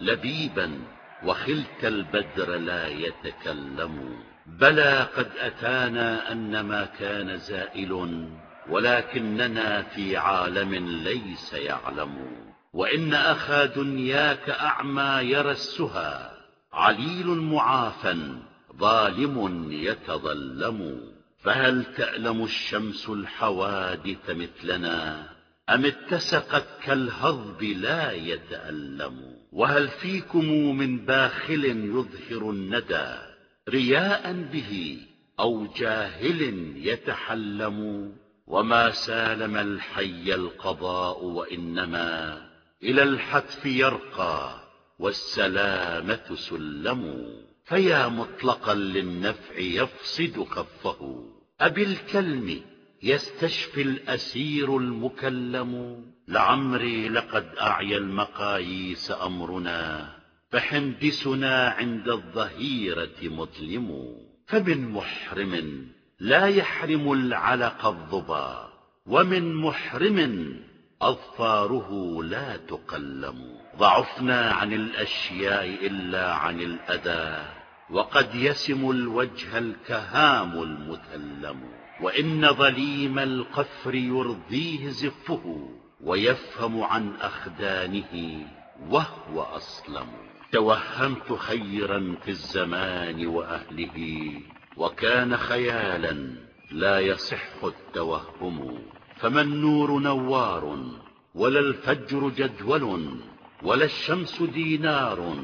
لبيبا وخلت البدر لا يتكلم. بلى قد أتانا أن ما كان زائل ولكننا في عالم ليس يعلم. وإن أخا دنياك أعمى يرى السهى عليل معافى ظالم يتظلم. فهل تألم الشمس الحوادث مثلنا؟ أم اتسقت كالهضب لا يتألم؟ وهل فيكم من باخل يظهر الندى رياء به أو جاهل يتحلم؟ وما سالم الحي القضاء وإنما إلى الحتف يرقى والسلامة سلم. فيا مطلقا للنفع يفصد كفه أبالكلم يستشفي الأسير المكلم. لعمري لقد أعيا المقاييس أمرنا. فحندسنا عند الظهيرة مظلم. فمن محرم لا يحرم العلق الظبا. ومن محرم أظفاره لا تقلم. ضعفنا عن الأشياء إلا عن الأذى وقد يسم الوجه الكهام المثلم. وإن ظليم القفر يرضيه زفه ويفهم عن أخدانه وهو أصلم توهمت خيرا في الزمان وأهله وكان خيالا لا يصح التوهم. فما النور نوار ولا الفجر جدول ولا الشمس دينار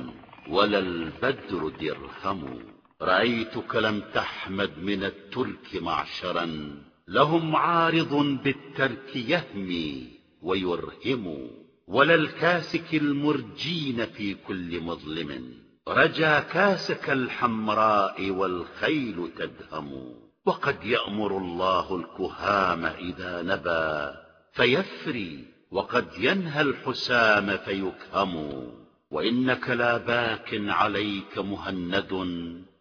ولا البدر درهم. رأيتك لم تحمد من الترك معشرا. لهم عارض بالترك يهمي ويرهم. ولا الكاسك المرجين في كل مظلم. رجا كاسك الحمراء والخيل تدهم. وقد يأمر الله الكهام إذا نبى فيفري وقد ينهى الحسام فيكهم. وإنك لا باك عليك مهند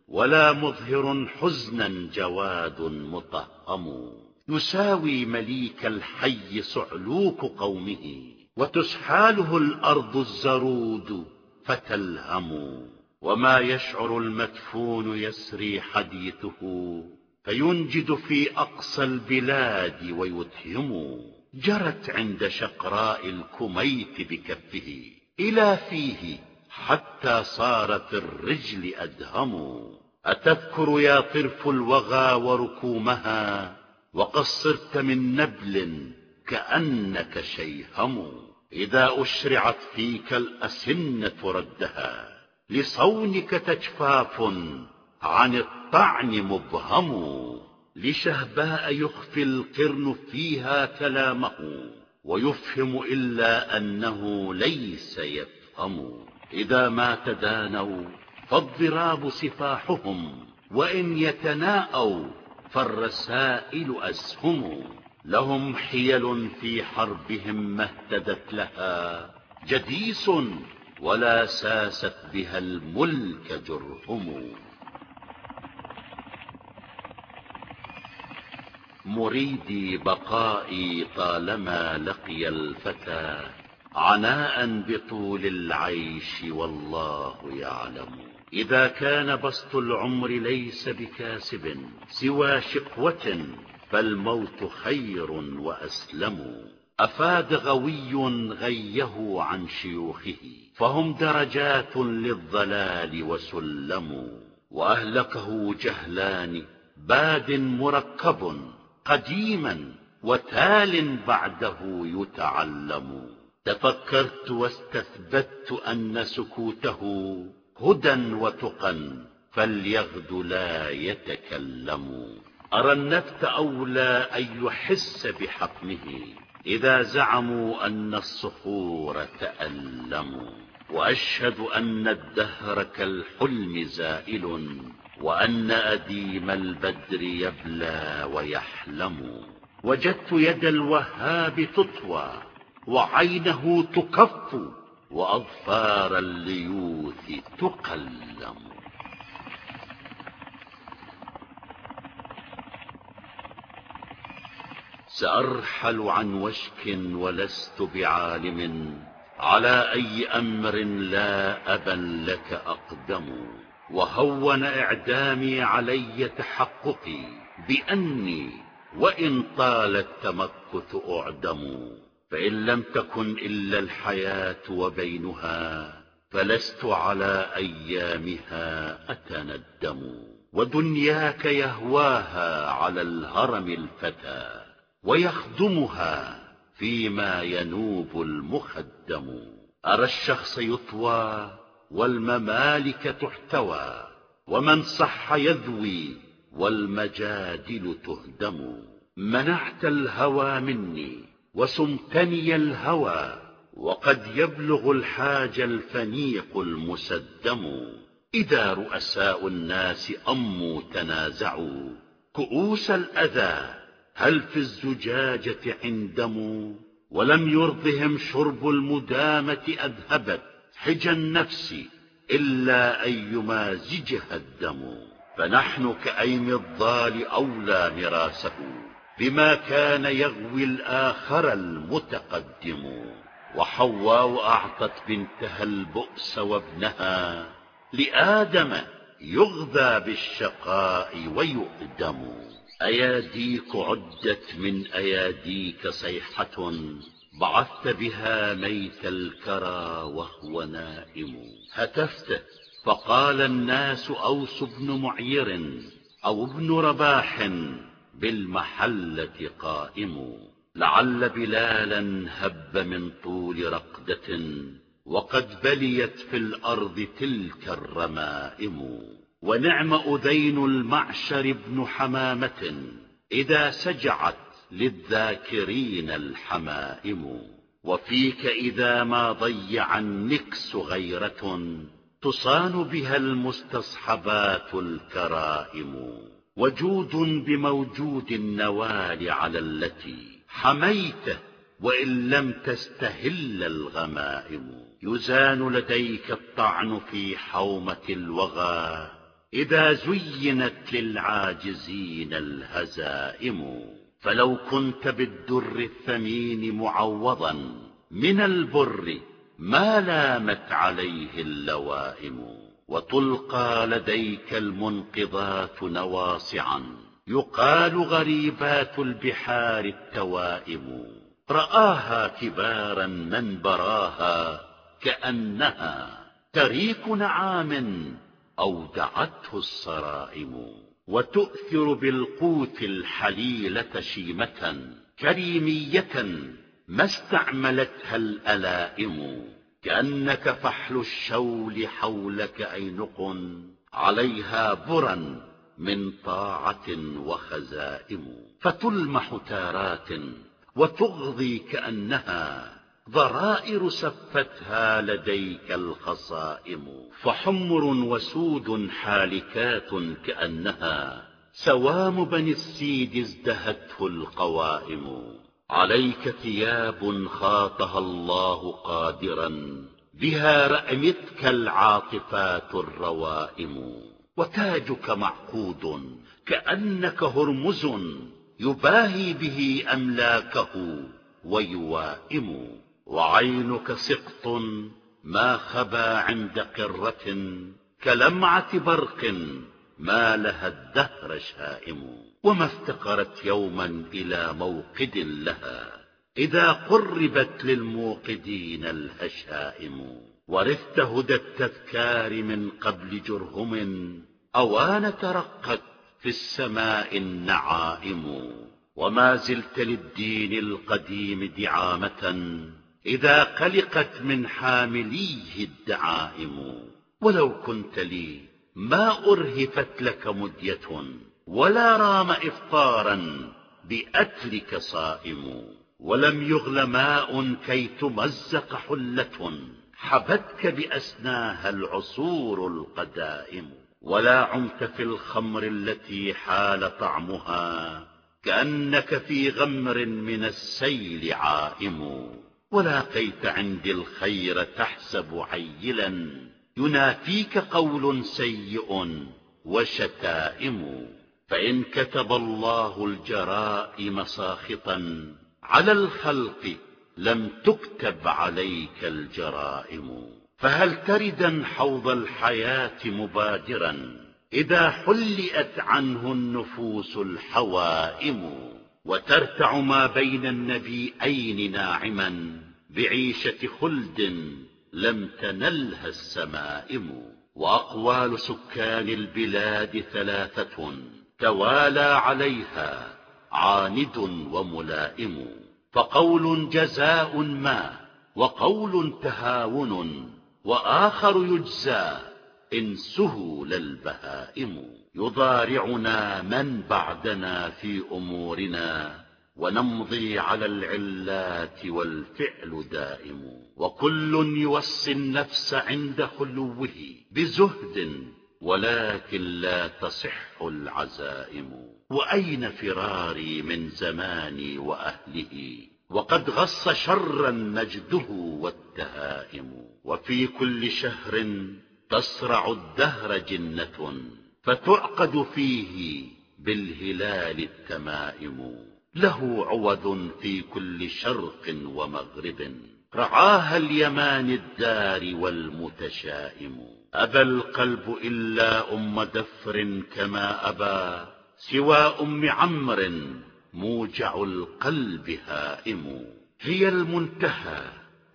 ولا مظهر حزنا جواد مطهم. يساوي مليك الحي صعلوك قومه وتسحاله الأرض الزرود فتلهم. وما يشعر المدفون يسري حديثه فينجد في أقصى البلاد ويتهم. جرت عند شقراء الكميت بكفه. إلى فيه حتى صار في الرجل أدهم. أتذكر يا طرف الوغى وركومها وقصرت من نبل كأنك شيهم. إذا أشرعت فيك الأسنة ردها لصونك تجفاف عن الطعن مبهم لشهباء يخفي القرن فيها كلامه ويفهم إلا أنه ليس يفهم. إذا ما تدانوا فالضراب سفاحهم وإن يتناءوا فالرسائل أسهم لهم حيل في حربهم ما اهتدت لها جديس ولا ساست بها الملك جرهم. مريدي بقائي طالما لقي الفتى عناء بطول العيش والله يعلم. إذا كان بسط العمر ليس بكاسب سوى شقوة فالموت خير وأسلم. أفاد غوي غيه عن شيوخه فهم درجات للضلال وسلم. وأهلكه جهلان باد مركب. قديما وتال بعده يتعلم. تفكرت واستثبت أن سكوته هدى وتقى فليغد لا يتكلم. أرى النفت أولى أن يحس بحقنه إذا زعموا أن الصخور تألموا وأشهد أن الدهر كالحلم زائل. وأن أديم البدر يبلى ويحلم. وجدت يد الوهاب تطوى وعينه تكف وأظفار الليوث تقلم. سأرحل عن وشك ولست بعالم على أي أمر لا أبا لك أقدم. وهون إعدامي علي تحققي بأني وإن طال التمكث أعدم. فإن لم تكن إلا الحياة وبينها فلست على أيامها أتندم. ودنياك يهواها على الهرم الفتى ويخدمها فيما ينوب المخدم. أرى الشخص يطوى والممالك تحتوى ومن صح يذوي والمجادل تهدم. منعت الهوى مني وسمتني الهوى وقد يبلغ الحاج الفنيق المسدم. إذا رؤساء الناس أموا تنازعوا. كؤوس الأذى هل في الزجاجة عندم؟ ولم يرضهم شرب المدامة أذهبت. حجى النفس إلا أن يمازجها الدم. فنحن كأيم الضال أولى مراسه بما كان يغوي الآخر المتقدم. وحواء أعطت بنتها البؤس وابنها لآدم يغذى بالشقاء ويؤدم. أياديك عدت من أياديك صيحة بعثت بها ميت الكرى وهو نائم. هتفت فقال الناس أوس بن معير أو ابن رباح بالمحلة قائم. لعل بلالا هب من طول رقدة وقد بليت في الأرض تلك الرمائم. ونعم أذين المعشر ابن حمامة إذا سجعت للذاكرين الحمائم. وفيك إذا ما ضيع النكس غيرة تصان بها المستصحبات الكرائم. وجود بموجود النوال على التي حميته وإن لم تستهل الغمائم. يزان لديك الطعن في حومة الوغى إذا زينت للعاجزين الهزائم. فلو كنت بالدر الثمين معوضا من البر ما لامت عليه اللوائم وتلقى لديك المنقضات نواصعا. يقال غريبات البحار التوائم. رآها كبارا من براها كأنها تريك نعام أودعته الصرائم. وتؤثر بالقوت الحليلة شيمة كريمية ما استعملتها الألائم. كأنك فحل الشول حولك أينق عليها برا من طاعة وخزائم. فتلمح تارات وتغضي كأنها ضرائر سفتها لديك الخصائم. فحمر وسود حالكات كأنها سوام بني السيد ازدهته القوائم. عليك ثياب خاطها الله قادرا بها رأمتك العاطفات الروائم. وتاجك معقود كأنك هرمز يباهي به أملاكه ويوائم. وعينك سقط ما خبا عند قرة كلمعة برق ما لها الدهر شائم. وما افتقرت يوما إلى موقد لها إذا قربت للموقدين الهشائم. ورثت هدى التذكار من قبل جرهم أوان ترقت في السماء النعائم. وما زلت للدين القديم دعامة إذا قلقت من حامليه الدعائم. ولو كنت لي ما أرهفت لك مدية ولا رام إفطارا بأترك صائم. ولم يغل ماء كي تمزق حلة حبتك بأسناها العصور القدائم. ولا عمت في الخمر التي حال طعمها كأنك في غمر من السيل عائم. ولاقيت عندي الخير تحسب عيلا. ينافيك قول سيء وشتائم. فإن كتب الله الجرائم ساخطا على الخلق لم تكتب عليك الجرائم. فهل تردا حوض الحياة مبادرا إذا حلئت عنه النفوس الحوائم؟ وترتع ما بين النبيئين ناعما بعيشة خلد لم تنلها السمائم. وأقوال سكان البلاد ثلاثة توالى عليها عاند وملائم. فقول جزاء ما وقول تهاون وآخر يجزى إن سهل البهائم يضارعنا من بعدنا في أمورنا ونمضي على العلات والفعل دائم. وكل يوصي النفس عند خلوه بزهد ولكن لا تصح العزائم. وأين فراري من زماني وأهله؟ وقد غص شرا مجده والتهائم. وفي كل شهر تصرع الدهر جنة فتعقد فيه بالهلال التمائم. له عوض في كل شرق ومغرب. رعاها اليمان الدار والمتشائم. أبى القلب إلا أم دفر كما أبى سوى أم عمر موجع القلب هائم. هي المنتهى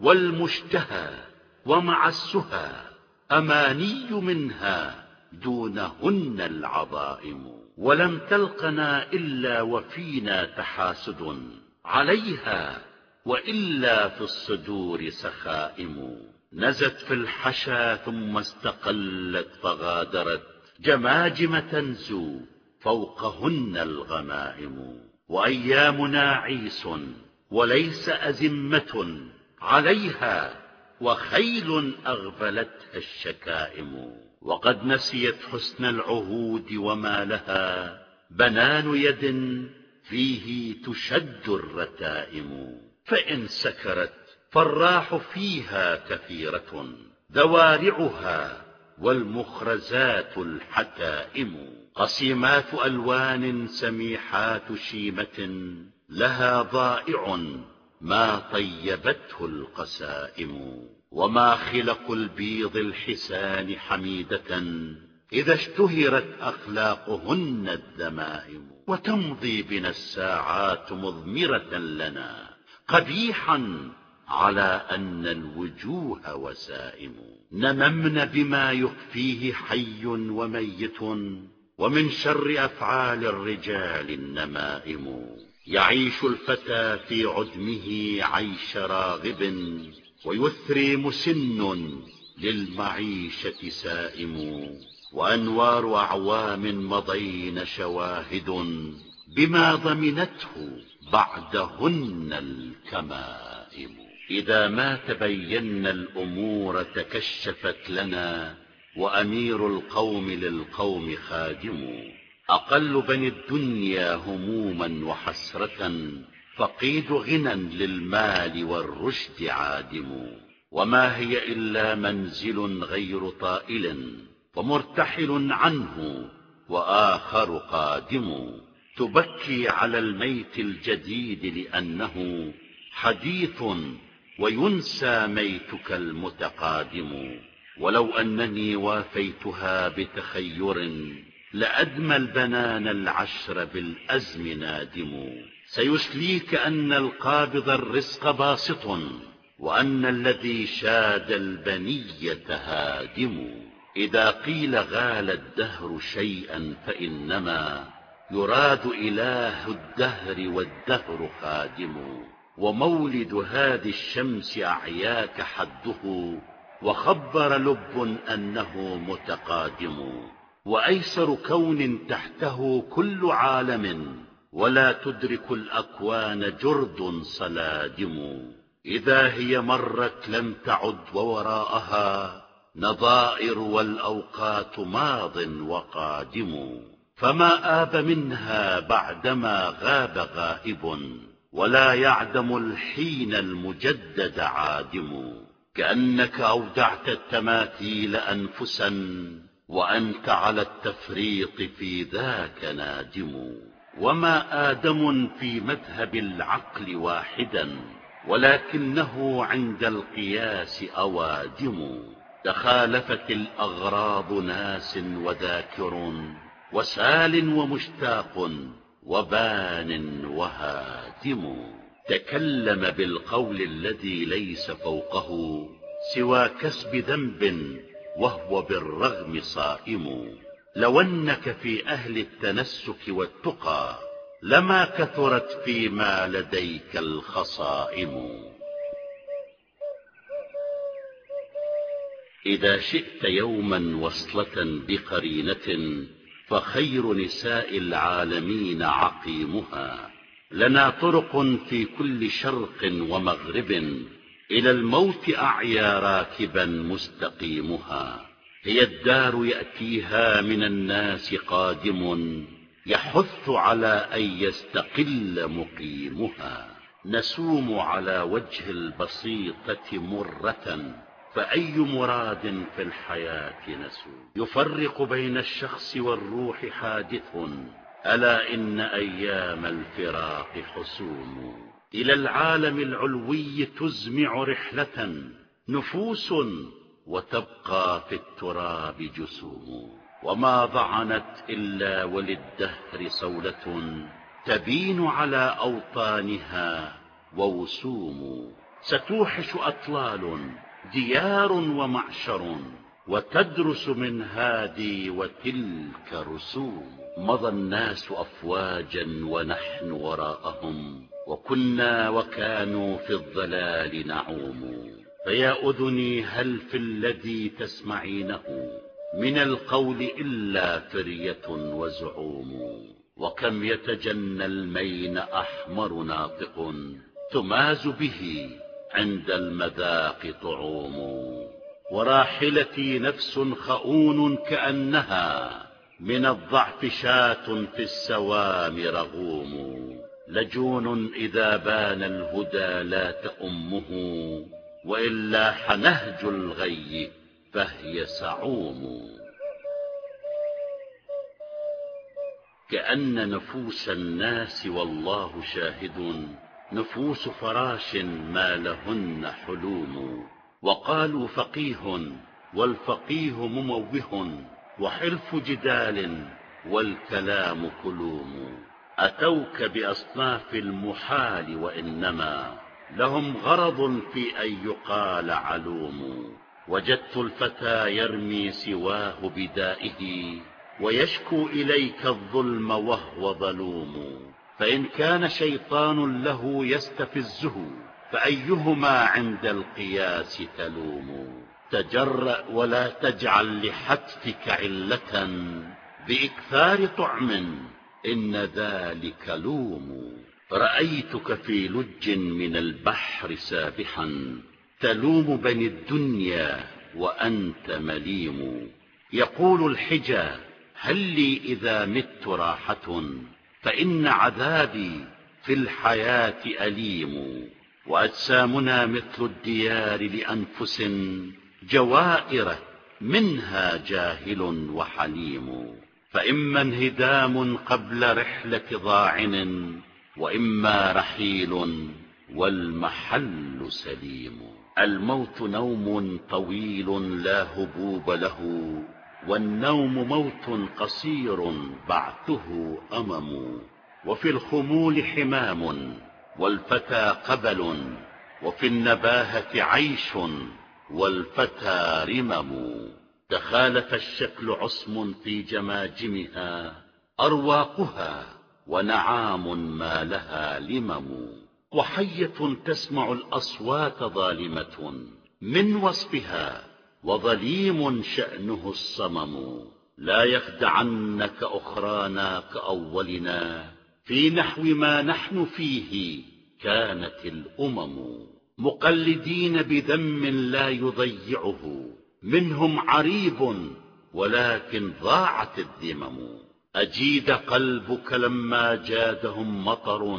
والمشتهى ومع السهى. أماني منها دونهن العظائم. ولم تلقنا إلا وفينا تحاسد عليها وإلا في الصدور سخائم. نزت في الحشا ثم استقلت فغادرت جماجم تنزو فوقهن الغمائم. وأيامنا عيس وليس أزمة عليها وخيل أغفلتها الشكائم. وقد نسيت حسن العهود وما لها. بنان يد فيه تشد الرتائم. فإن سكرت فالراح فيها كثيرة. ذوارعها والمخرزات الحتائم. قسيمات ألوان سميحات شيمة. لها ضائع ما طيبته القسائم وما خلق البيض الحسان حميدة إذا اشتهرت أخلاقهن الذمائم وتمضي بنا الساعات مضمرة لنا قبيحا على أن الوجوه وسائم نممن بما يخفيه حي وميت ومن شر أفعال الرجال النمائم يعيش الفتى في عدمه عيش راغب ويثري مسن للمعيشة سائم وأنوار أعوام مضين شواهد بما ضمنته بعدهن الكمائم. إذا ما تبينا الأمور تكشفت لنا وأمير القوم للقوم خادم. أقل بني الدنيا هموما وحسرة فقيد غنى للمال والرشد عادم. وما هي إلا منزل غير طائل ومرتحل عنه وآخر قادم. تبكي على الميت الجديد لأنه حديث وينسى ميتك المتقادم. ولو أنني وافيتها بتخير لأدمى البنان العشر بالأزم نادم. سيسليك أن القابض الرزق باسط وأن الذي شاد البنية هادم إذا قيل غال الدهر شيئا فإنما يراد إله الدهر والدهر خادم. ومولد هذه الشمس أعياك حده وخبر لب أنه متقادم. وأيسر كون تحته كل عالم ولا تدرك الأكوان جرد صلادم إذا هي مرت لم تعد ووراءها نظائر والأوقات ماض وقادم. فما آب منها بعدما غاب غائب ولا يعدم الحين المجدد عادم. كأنك أودعت التماثيل أنفسا وأنت على التفريط في ذاك نادم وما آدم في مذهب العقل واحدا ولكنه عند القياس أوادم تخالفت الأغراض ناس وذاكر وسال ومشتاق وبان وهاتم. تكلم بالقول الذي ليس فوقه سوى كسب ذنب وهو بالرغم صائم. لو أنك في أهل التنسك والتقى لما كثرت فيما لديك الخصائم. إذا شئت يوما وصلة بقرينة فخير نساء العالمين عقيمها. لنا طرق في كل شرق ومغرب. إلى الموت أعيا راكبا مستقيمها هي الدار يأتيها من الناس قادم يحث على أن يستقل مقيمها. نسوم على وجه البسيطة مرة فأي مراد في الحياة نسوم؟ يفرق بين الشخص والروح حادث ألا إن أيام الفراق حسوم؟ إلى العالم العلوي تزمع رحلة نفوس وتبقى في التراب جسوم. وما ضعنت إلا وللدهر صولة تبين على أوطانها ووسوم. ستوحش أطلال ديار ومعشر وتدرس من هادي وتلك رسوم. مضى الناس أفواجا ونحن وراءهم. وكنا وكانوا في الضلال نعوم. فيا أذني هل في الذي تسمعينه؟ من القول إلا فرية وزعوم. وكم يتجنى المين أحمر ناطق تماز به عند المذاق طعوم. وراحلتي نفس خؤون كأنها من الضعف شاة في السوام رغوم. لجون إذا بان الهدى لا تأمه وإلا حنهج الغي فهي سعوم. كأن نفوس الناس والله شاهد نفوس فراش ما لهن حلوم. وقالوا فقيه والفقيه مموه وحلف جدال والكلام كلوم. أتوك بأصناف المحال وإنما لهم غرض في أن يقال علوم. وجدت الفتى يرمي سواه بدائه ويشكو إليك الظلم وهو ظلوم. فإن كان شيطان له يستفزه فأيهما عند القياس تلوم؟ تجرأ ولا تجعل لحتفك علة بإكثار طعم. إن ذلك لوم. رأيتك في لج من البحر سابحا. تلوم بني الدنيا وأنت مليم. يقول الحجى هل لي إذا مت راحة؟ فإن عذابي في الحياة أليم. وأجسامنا مثل الديار لأنفس جوائر منها جاهل وحليم. فإما انهدام قبل رحلة ضاعن وإما رحيل والمحل سليم. الموت نوم طويل لا هبوب له والنوم موت قصير بعثه أمم. وفي الخمول حمام والفتى قبل وفي النباهة عيش والفتى رمم. تخالف الشكل عصم في جماجمها أرواقها ونعام ما لها لمم. وحية تسمع الأصوات ظالمة من وصفها وظليم شأنه الصمم. لا يخدعنك أخرانا كأولنا في نحو ما نحن فيه كانت الأمم. مقلدين بذم لا يضيعه منهم عريب ولكن ضاعت الذمم أجيد قلبك لما جادهم مطر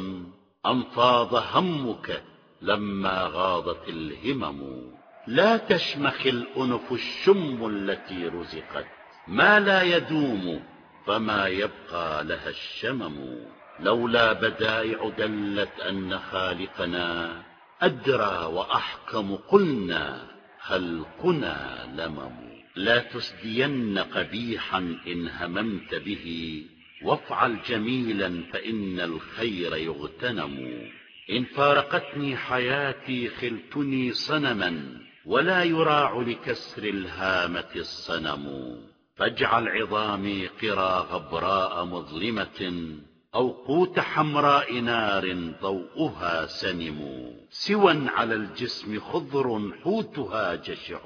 أم فاض همك لما غاضت الهمم. لا تشمخ الأنف الشم التي رزقت. ما لا يدوم فما يبقى لها الشمم. لولا بدائع دلت أن خالقنا أدرى وأحكم قلنا. خلقنا لمم لا تسدين قبيحا إن هممت به. وافعل جميلا فإن الخير يغتنم. إن فارقتني حياتي خلتني صنما ولا يراع لكسر الهامة الصنم. فاجعل عظامي قرى غبراء مظلمة. أو قوت حمراء نار ضوءها سنم. سوى على الجسم خضر حوتها جشع.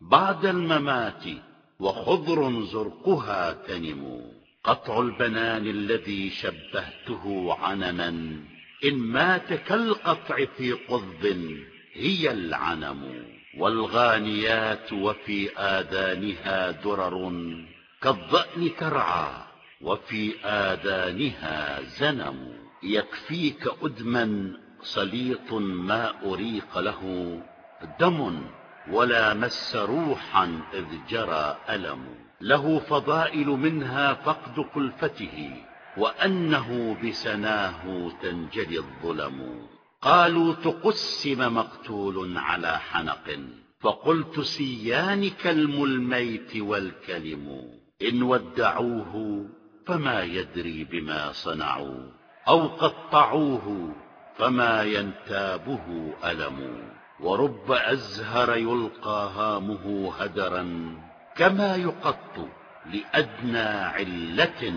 بعد الممات وخضر زرقها تنم. قطع البنان الذي شبهته عنما إن مات كالقطع في قض هي العنم. والغانيات وفي آذانها درر. كالضأن ترعى وفي آذانها زنم يكفيك أدما سليط ما أريق له دم ولا مس روحا إذ جرى ألم. له فضائل منها فقد كلفته وأنه بسناه تنجلي الظلم. قالوا تقسم مقتول على حنق فقلت سيان كلم الميت والكلم. إن ودعوه فما يدري بما صنعوا أو قطعوه فما ينتابه ألم. ورب أزهر يلقى هامه هدرا كما يقط لأدنى علة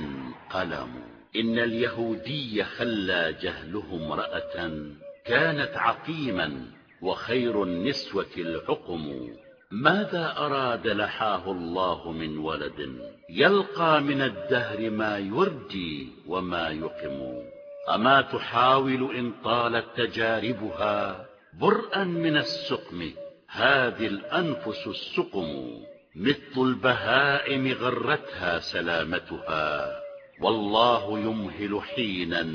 قلم. إن اليهودي خلى جهله امرأة كانت عقيما وخير النسوة العقم ماذا أراد لحاه الله من ولد؟ يلقى من الدهر ما يرجي وما يقم. أما تحاول إن طالت تجاربها برءا من السقم هذه الأنفس السقم. مثل البهائم غرتها سلامتها والله يمهل حينا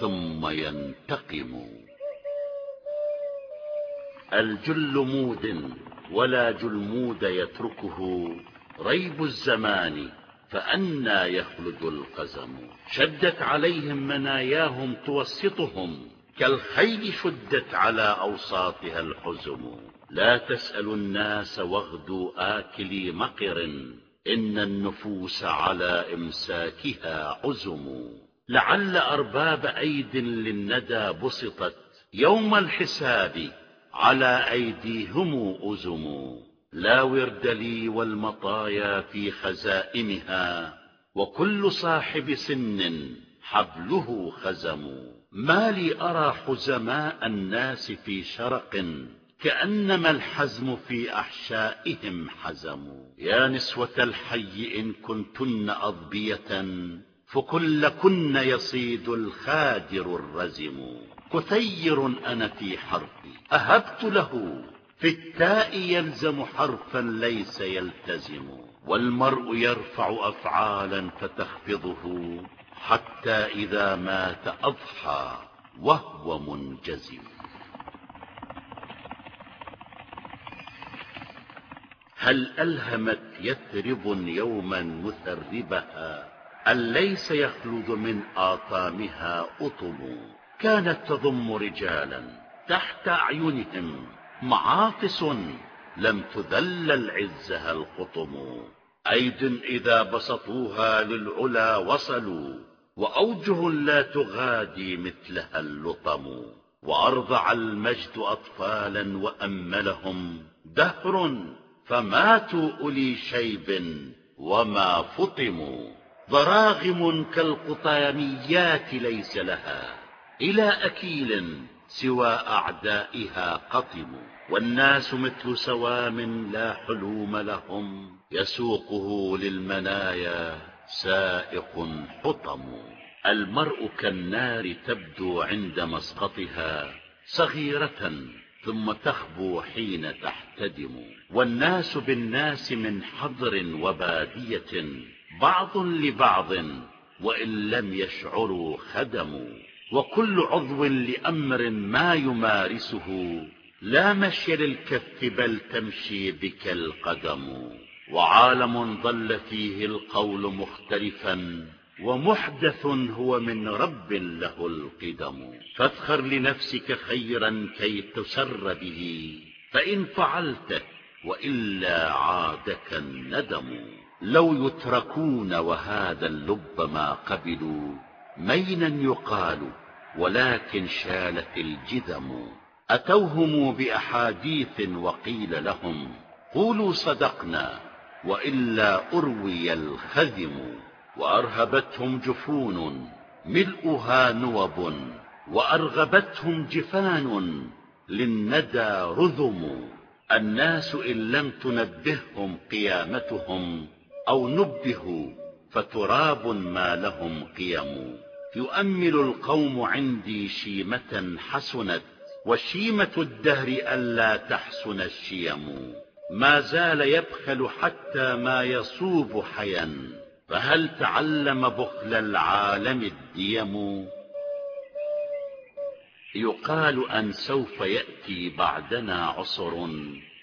ثم ينتقم. الجلمود. ولا جلمود يتركه ريب الزمان فأنى يخلد القزم. شدت عليهم مناياهم توسطهم كالخيل شدت على أوساطها الحزم. لا تسأل الناس واغدوا آكلي مقر إن النفوس على إمساكها عزم. لعل أرباب أيد للندى بسطت يوم الحساب على أيديهم أزم لا ورد لي والمطايا في خزائمها وكل صاحب سن حبله خزم. ما لي أرى حزماء الناس في شرق كأنما الحزم في أحشائهم حزم. يا نسوة الحي إن كنتن أضبية فكلكن يصيد الخادر الرزم. كثير أنا في حرفي أهبت له. في التاء يلزم حرفا ليس يلتزم. والمرء يرفع أفعالا فتخفضه. حتى إذا مات أضحى وهو منجزم. هل ألهمت يثرب يوما مثربها أن ليس يخلد من آطامها أطم؟ كانت تضم رجالا تحت أعينهم معاطس لم تذلل عزها القطم. أيد إذا بسطوها للعلا وصلوا وأوجه لا تغادي مثلها اللطم. وأرضع المجد أطفالا وأملهم دهر فماتوا أولي شيب وما فطموا. ضراغم كالقطاميات ليس لها. إلى أكيل سوى أعدائها قطم والناس مثل سوام لا حلوم لهم. يسوقه للمنايا سائق حطم. المرء كالنار تبدو عند مسقطها صغيرة ثم تخبو حين تحتدم. والناس بالناس من حضر وبادية بعض لبعض وإن لم يشعروا خدموا. وكل عضو لأمر ما يمارسه. لا مشي للكف بل تمشي بك القدم. وعالم ضل فيه القول مختلفا. ومحدث هو من رب له القدم. فاذخر لنفسك خيرا كي تسر به. فإن فعلته وإلا عادك الندم. لو يتركون وهذا اللب ما قبلوا مينا يقال ولكن شالت الجذم. أتوهم بأحاديث وقيل لهم قولوا صدقنا وإلا أروي الخذم وأرهبتهم جفون ملؤها نوب وأرغبتهم جفان للندى رذم. الناس إن لم تنبههم قيامتهم أو نبهوا فتراب ما لهم قيم. يؤمل القوم عندي شيمة حسنت وشيمة الدهر ألا تحسن الشيم. ما زال يبخل حتى ما يصوب حيا فهل تعلم بخل العالم الديم؟ يقال أن سوف يأتي بعدنا عصر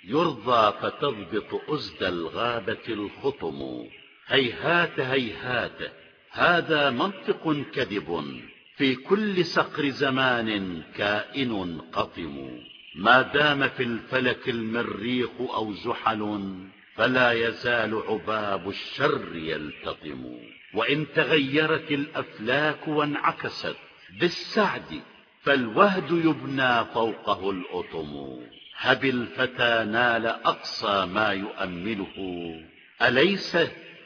يرضى فتضبط أزد الغابة الخطم. هيهات هيهات هذا منطق كذب في كل صقر زمان كائن قطم. ما دام في الفلك المريخ أو زحل فلا يزال عباب الشر يلتطم. وإن تغيرت الأفلاك وانعكست بالسعد فالوهد يبنى فوقه الأطم. هب الفتى نال أقصى ما يؤمله. أليس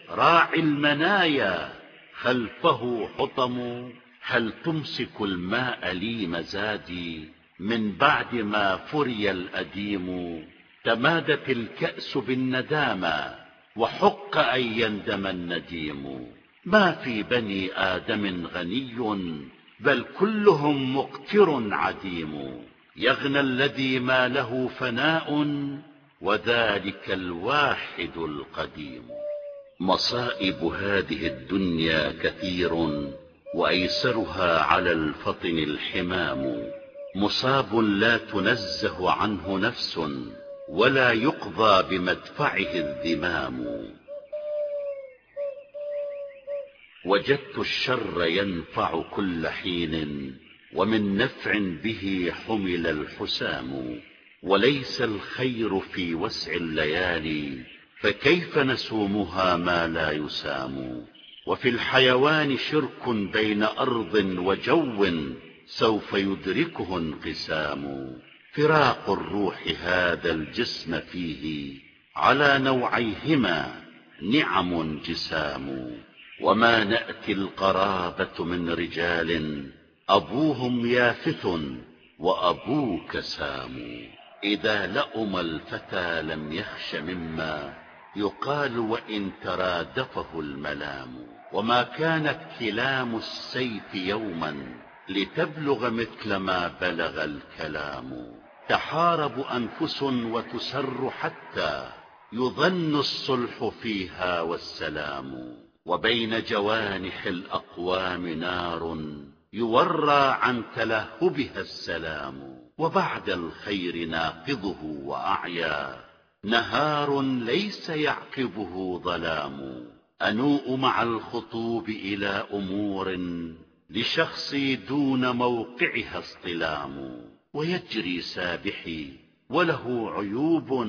راعي المنايا خلفه حطم؟ هل تمسك الماء لي مزادي؟ من بعد ما فري الأديم تمادت الكأس بالندامة وحق أن يندم النديم. ما في بني آدم غني بل كلهم مقتر عديم. يغنى الذي ما له فناء وذلك الواحد القديم. مصائب هذه الدنيا كثير وأيسرها على الفطن الحمام. مصاب لا تنزه عنه نفس ولا يقضى بمدفعه الذمام. وجدت الشر ينفع كل حين ومن نفع به حمل الحسام. وليس الخير في وسع الليالي فكيف نسومها ما لا يسام؟ وفي الحيوان شرك بين أرض وجو سوف يدركه انقسام. فراق الروح هذا الجسم فيه على نوعيهما نعم جسام. وما نأتي القرابة من رجال أبوهم يافث وأبوك سام. إذا لأم الفتى لم يخش مما يقال وإن ترادفه الملام وما كانت كلام السيف يوما لتبلغ مثل ما بلغ الكلام. تحارب أنفس وتسر حتى يظن الصلح فيها والسلام. وبين جوانح الأقوام نار يورى عن تلهبها السلام. وبعد الخير ناقضه وأعيا. نهار ليس يعقبه ظلام. أنوء مع الخطوب إلى أمور لشخصي دون موقعها اصطلام. ويجري سابحي وله عيوب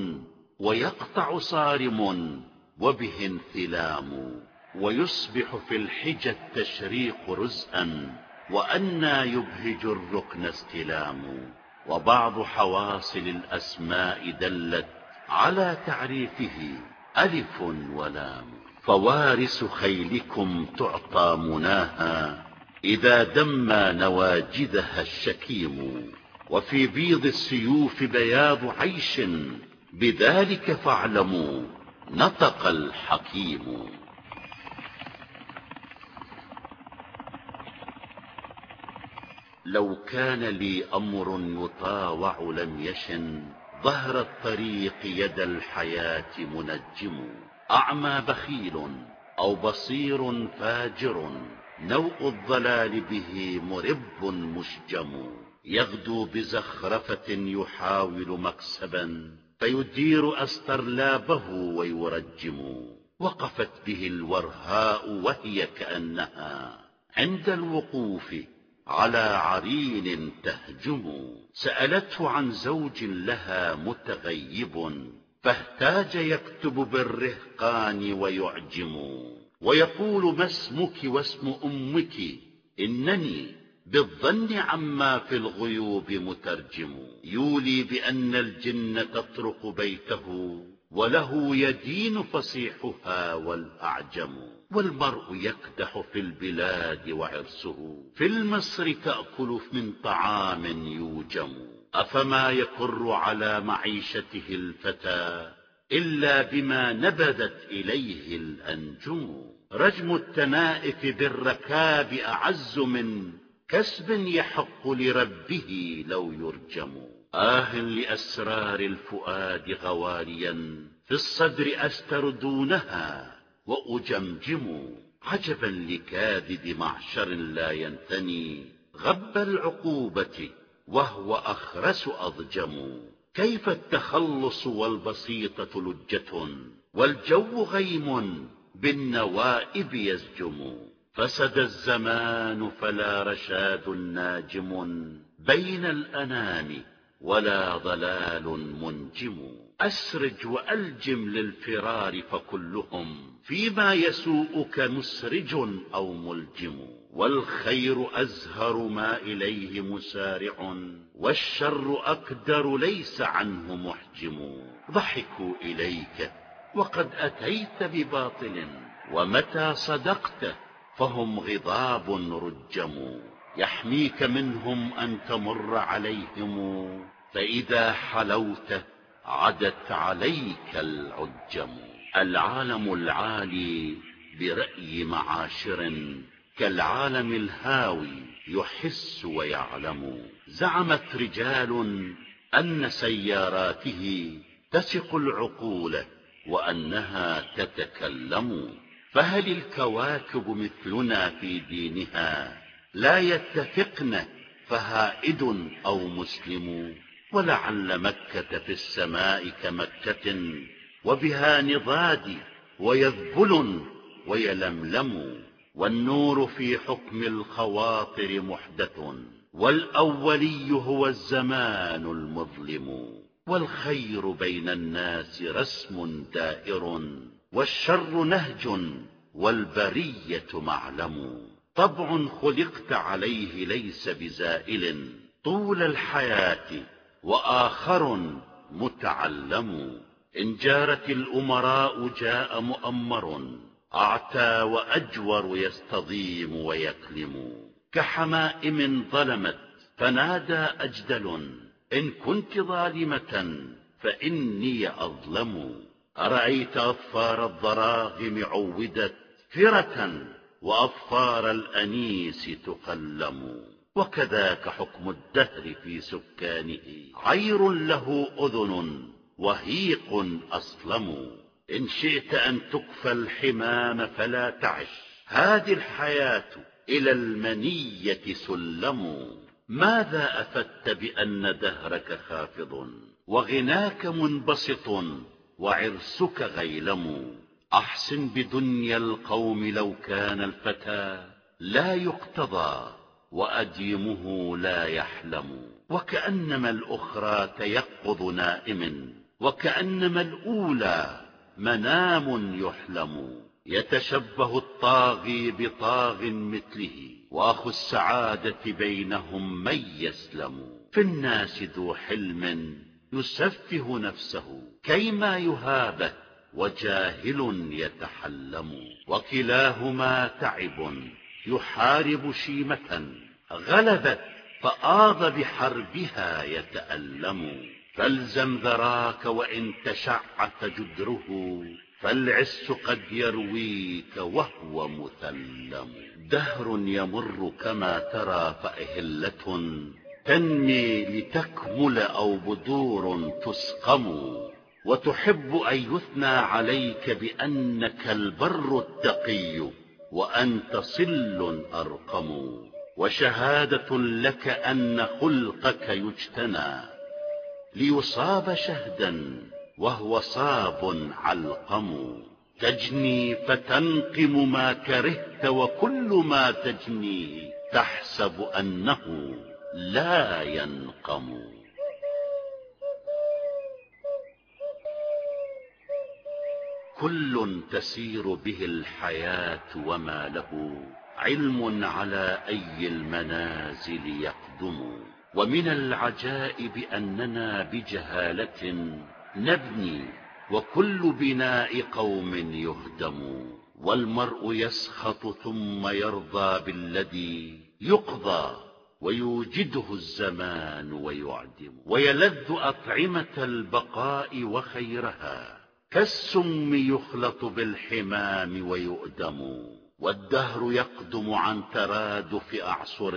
ويقطع صارم وبه انثلام. ويصبح في الحجى التشريق رزءا وأنى يبهج الركن استلام. وبعض حواصل الأسماء دلت على تعريفه ألف ولام. فوارس خيلكم تعطى مناها إذا دمى نواجذها الشكيم. وفي بيض السيوف بياض عيش بذلك فاعلموا نطق الحكيم. لو كان لي أمر يطاوع لم يشن ظهر الطريق يد الحياة منجم. أعمى بخيل أو بصير فاجر. نوء الضلال به مرب مشجم. يغدو بزخرفة يحاول مكسبا. فيدير أسترلابه ويرجم. وقفت به الورهاء وهي كأنها عند الوقوف. على عرين تهجم. سألته عن زوج لها متغيب فاهتاج يكتب بالرهقان ويعجم. ويقول ما اسمك واسم أمك؟ إنني بالظن عما في الغيوب مترجم. يولي بأن الجن تطرق بيته وله يدين فصيحها والأعجم. والمرء يكدح في البلاد وعرسه. في المصر تأكل من طعام يوجم. أفما يكر على معيشته الفتى إلا بما نبذت إليه الأنجم. رجم التنائف بالركاب أعز من كسب يحق لربه لو يرجم. آه لأسرار الفؤاد غواليا. في الصدر أستر دونها. وأجمجم عجبا لكاذب معشر لا ينثني غب العقوبة وهو أخرس أضجم. كيف التخلص والبسيطة لجة والجو غيم بالنوائب يزجم. فسد الزمان فلا رشاد ناجم بين الأنام ولا ضلال منجم. أسرج وألجم للفرار فكلهم فيما يسوءك مسرج أو ملجم والخير أزهر ما إليه مسارع والشر أقدر ليس عنه محجم. ضحكوا إليك وقد أتيت بباطل ومتى صدقت فهم غضاب رجم. يحميك منهم أن تمر عليهم فإذا حلوت عدت عليك العجم. العالم العالي برأي معاشر كالعالم الهاوي يحس ويعلم. زعمت رجال أن سياراته تسق العقول وأنها تتكلم. فهل الكواكب مثلنا في دينها لا يتفقن فهائد أو مسلم؟ ولعل مكة في السماء كمكة وبها نضاد ويذبل ويلملم والنور في حكم الخواطر محدث والأولي هو الزمان المظلم والخير بين الناس رسم دائر والشر نهج والبرية معلم طبع خلقت عليه ليس بزائل طول الحياة وآخر متعلم إن جارت الأمراء جاء مؤمر أعتى وأجور يستضيم ويكلم. كحمائم ظلمت فنادى أجدل إن كنت ظالمة فإني أظلم. أرأيت أظفار الضراغم عودت فرة وأظفار الأنيس تقلم. وكذاك حكم الدهر في سكانه عير له أذن. وهيق أصلم إن شئت أن تكفى الحمام فلا تعش. هذه الحياة إلى المنية سلم. ماذا أفدت بأن دهرك خافض؟ وغناك منبسط وعرسك غيلم. أحسن بدنيا القوم لو كان الفتى لا يقتضى وأديمه لا يحلم. وكأنما الأخرى تيقظ نائم. وكأنما الأولى منام يحلم. يتشبه الطاغي بطاغ مثله وأخو السعادة بينهم من يسلم. في الناس ذو حلم يسفه نفسه كيما يهابه وجاهل يتحلم. وكلاهما تعب يحارب شيمة غلبت فآض بحربها يتألم. فالزم ذراك وإن تشعث جدره فالعس قد يرويك وهو مثلم. دهر يمر كما ترى فأهلة تنمي لتكمل أو بدور تسقم. وتحب أن يثنى عليك بأنك البر التقي وأنت صل أرقم. وشهادة لك أن خلقك يجتنى. ليصاب شهدا وهو صاب علقم. تجني فتنقم ما كرهت وكل ما تجنيه تحسب أنه لا ينقم. كل تسير به الحياة وما له علم على أي المنازل يقدم. ومن العجائب أننا بجهالة نبني وكل بناء قوم يهدم والمرء يسخط ثم يرضى بالذي يقضى ويوجده الزمان ويعدم ويلذ أطعمة البقاء وخيرها كالسم يخلط بالحمام ويؤدم والدهر يقدم عن ترادف أعصر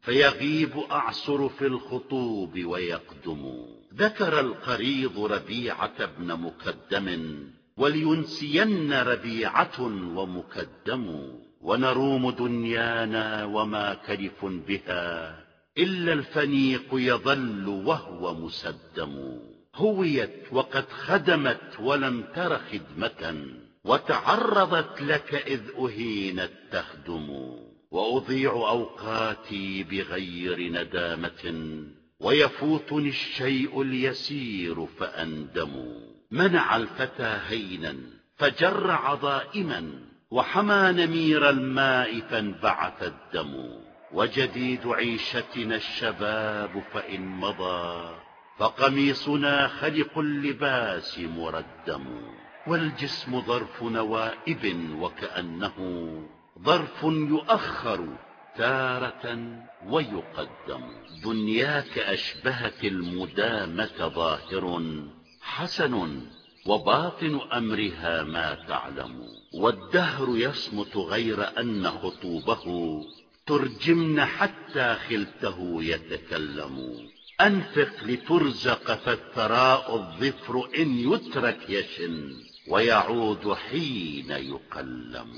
فيغيب أعصر في الخطوب ويقدم. ذكر القريض ربيعة بن مكدم ولينسين ربيعة ومكدم. ونروم دنيانا وما كلف بها إلا الفنيق يظل وهو مسدم. هويت وقد خدمت ولم تر خدمة وتعرضت لك إذ أهينت تخدم. وأضيع أوقاتي بغير ندامة ويفوتني الشيء اليسير فأندم. منع الفتى هينا فجر عظائما وحمى نمير الماء فانبعث الدم. وجديد عيشتنا الشباب فإن مضى فقميصنا خلق اللباس مردم. والجسم ظرف نوائب وكأنه ظرف يؤخر تارة ويقدم. دنياك أشبهت المدامة ظاهر حسن وباطن أمرها ما تعلم. والدهر يصمت غير أن خطوبه ترجمن حتى خلته يتكلم. أنفق لترزق فالثراء الظفر إن يترك يشن. ويعود حين يقلم.